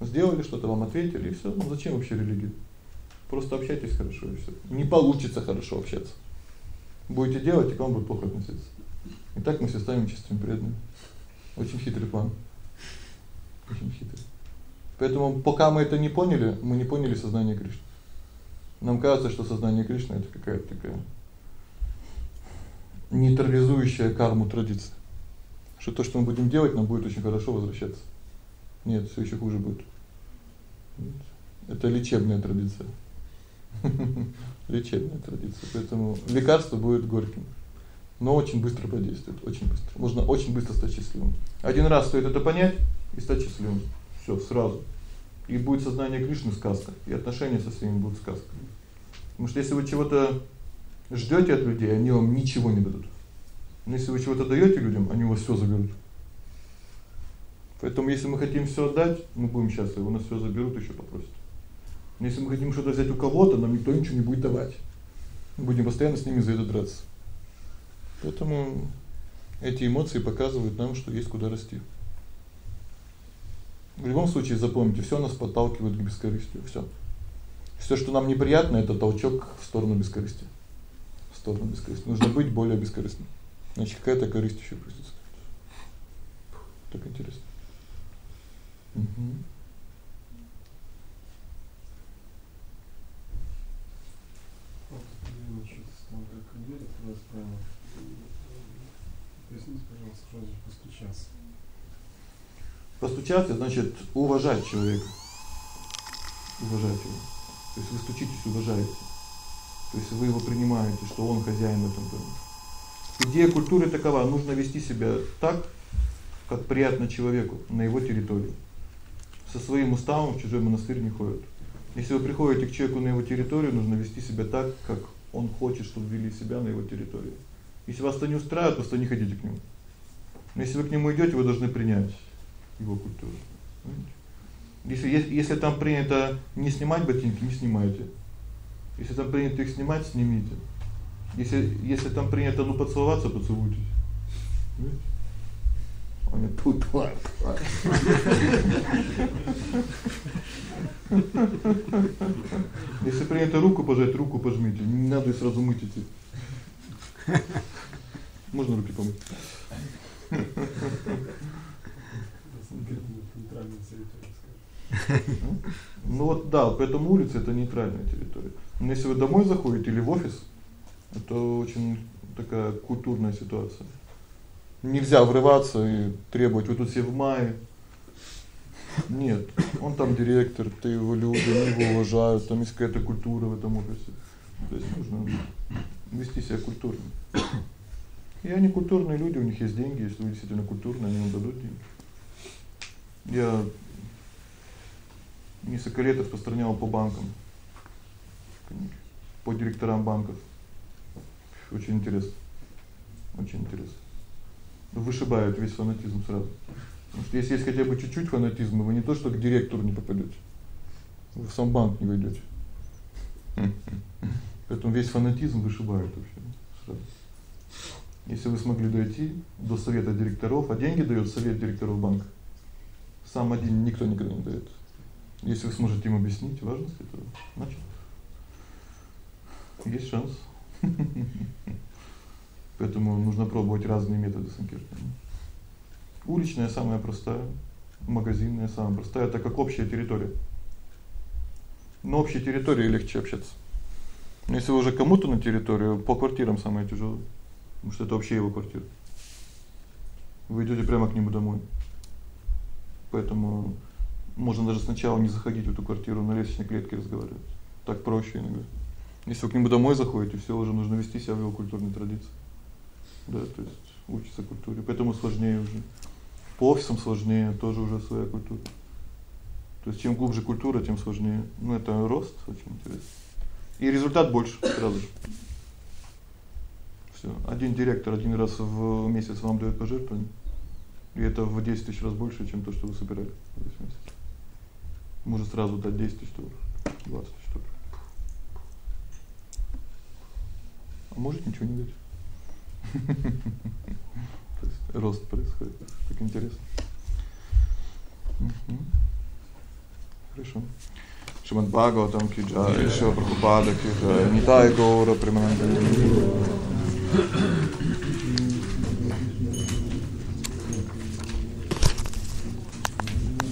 Сделали что-то, вам ответили и всё. Ну зачем вообще религия? Просто общайтесь хорошо и всё. Не получится хорошо общаться. Будете делать, и к вам будет плохо относиться. И так мы все станем чистыми преданными. Очень хитрый план. Очень хитрый. Поэтому пока мы это не поняли, мы не поняли сознание Кришны. Нам кажется, что сознание Кришны это какая-то такая нейтрализующая карму традиция. Что то, что мы будем делать, нам будет очень хорошо возвращаться. Нет, всё ещё хуже будет. Это лечебная традиция. лечебная традиция. Поэтому лекарство будет горьким, но очень быстро подействует, очень быстро. Можно очень быстро стать счастливым. Один раз стоит это понять и стать счастливым. Всё, сразу. И будет сознание Кришны сказка, и отношения со всеми будут сказкой. Потому что если вы чего-то ждёте от людей, они вам ничего не дадут. Но если вы чего-то даёте людям, они у вас всё заберут. Поэтому если мы хотим всё отдать, мы будем счастливы, у нас всё заберут, ещё попросят. Но если мы хотим что-то взять у кого-то, нам никто ничего не будет давать. Будем постоянно с ними за это драться. Поэтому эти эмоции показывают нам, что есть куда расти. В любом случае запомните, всё нас подталкивает к бескорыстию, всё. Всё, что нам неприятно это толчок в сторону бескорыстия. В сторону бескорыстия. Нужно быть более бескорыстным. Значит, какая-то корысть ещё присутствует. Так интересно. Угу. Поясните. Постучаться значит уважать человека. Уважать его. То есть вы стучитесь, уважаете. То есть вы его принимаете, что он хозяин в этом доме. Идея культуры такова: нужно вести себя так, как приятно человеку на его территории. Со своим уставом в чужой монастырь не ходят. Если вы приходите к человеку на его территорию, нужно вести себя так, как он хочет, чтобы вели себя на его территории. Если вас это не устраивает, просто не ходите к нему. Но если вы к нему идёте, вы должны принять его культуру. Если если там принято не снимать ботинки, не снимайте. Если там принято их снимать, снимите. Если если там принято ну поцеловаться, поцелуйтесь. Понимаете? Он тут вот. Если принято руку пожать, руку пожмите. Не надо сразу мыть эти. Можно руки помыть. Ну вот да, поэтому улица это нейтральная территория. Но если вы домой заходите или в офис, это очень такая культурная ситуация. Нельзя врываться и требовать: "Вы тут все в мае". Нет, он там директор, ты его люди, они его уважают, там есть какая-то культура в этом офисе. То есть нужно вести себя культурно. И они культурные люди, у них есть деньги, если вы действительно культурные, они вам дадут деньги. Я несколько лет распространял по банкам. По директорам банков. Очень интересно. Очень интересно. Вышибают весь фанатизм сразу. Потому что если есть хотя бы чуть-чуть фанатизма, вы не то что к директору не попадёте. Вы в сам банк не войдёте. Поэтому весь фанатизм вышибают вообще сразу. Если вы смогли дойти до совета директоров, а деньги даёт совет директоров банка. Сам один никто никогда не даёт. Если вы сможете им объяснить важность этого, значит есть шанс. Поэтому нужно пробовать разные методы санкиртана. Уличная самая простая, магазинная самая простая, так как общая территория. На общей территории легче общаться. Но если вы уже кому-то на территорию, по квартирам самое тяжелое. Потому что это вообще его квартира. Вы идёте прямо к нему домой. Поэтому можно даже сначала не заходить в эту квартиру, на лестничной клетке разговаривать. Так проще иногда. Если вы к нему домой заходите, всё уже нужно вести себя в его культурной традиции. Да, то есть учиться культуре. Поэтому сложнее уже. По офисам сложнее, тоже уже своя культура. То есть чем глубже культура, тем сложнее. Ну это рост очень интересно. И результат больше сразу же. Всё. Один директор один раз в месяц вам даёт пожертвование. И это в 10 тысяч раз больше, чем то, что вы собирали в месяц. Может сразу дать 10 тысяч долларов, 20 тысяч долларов. А может ничего не дать. То есть рост происходит. Так интересно. Хорошо. Шримад Бхагаватам ки джай, Шива Прабхупада ки джай, Нитай Гаура Примананда.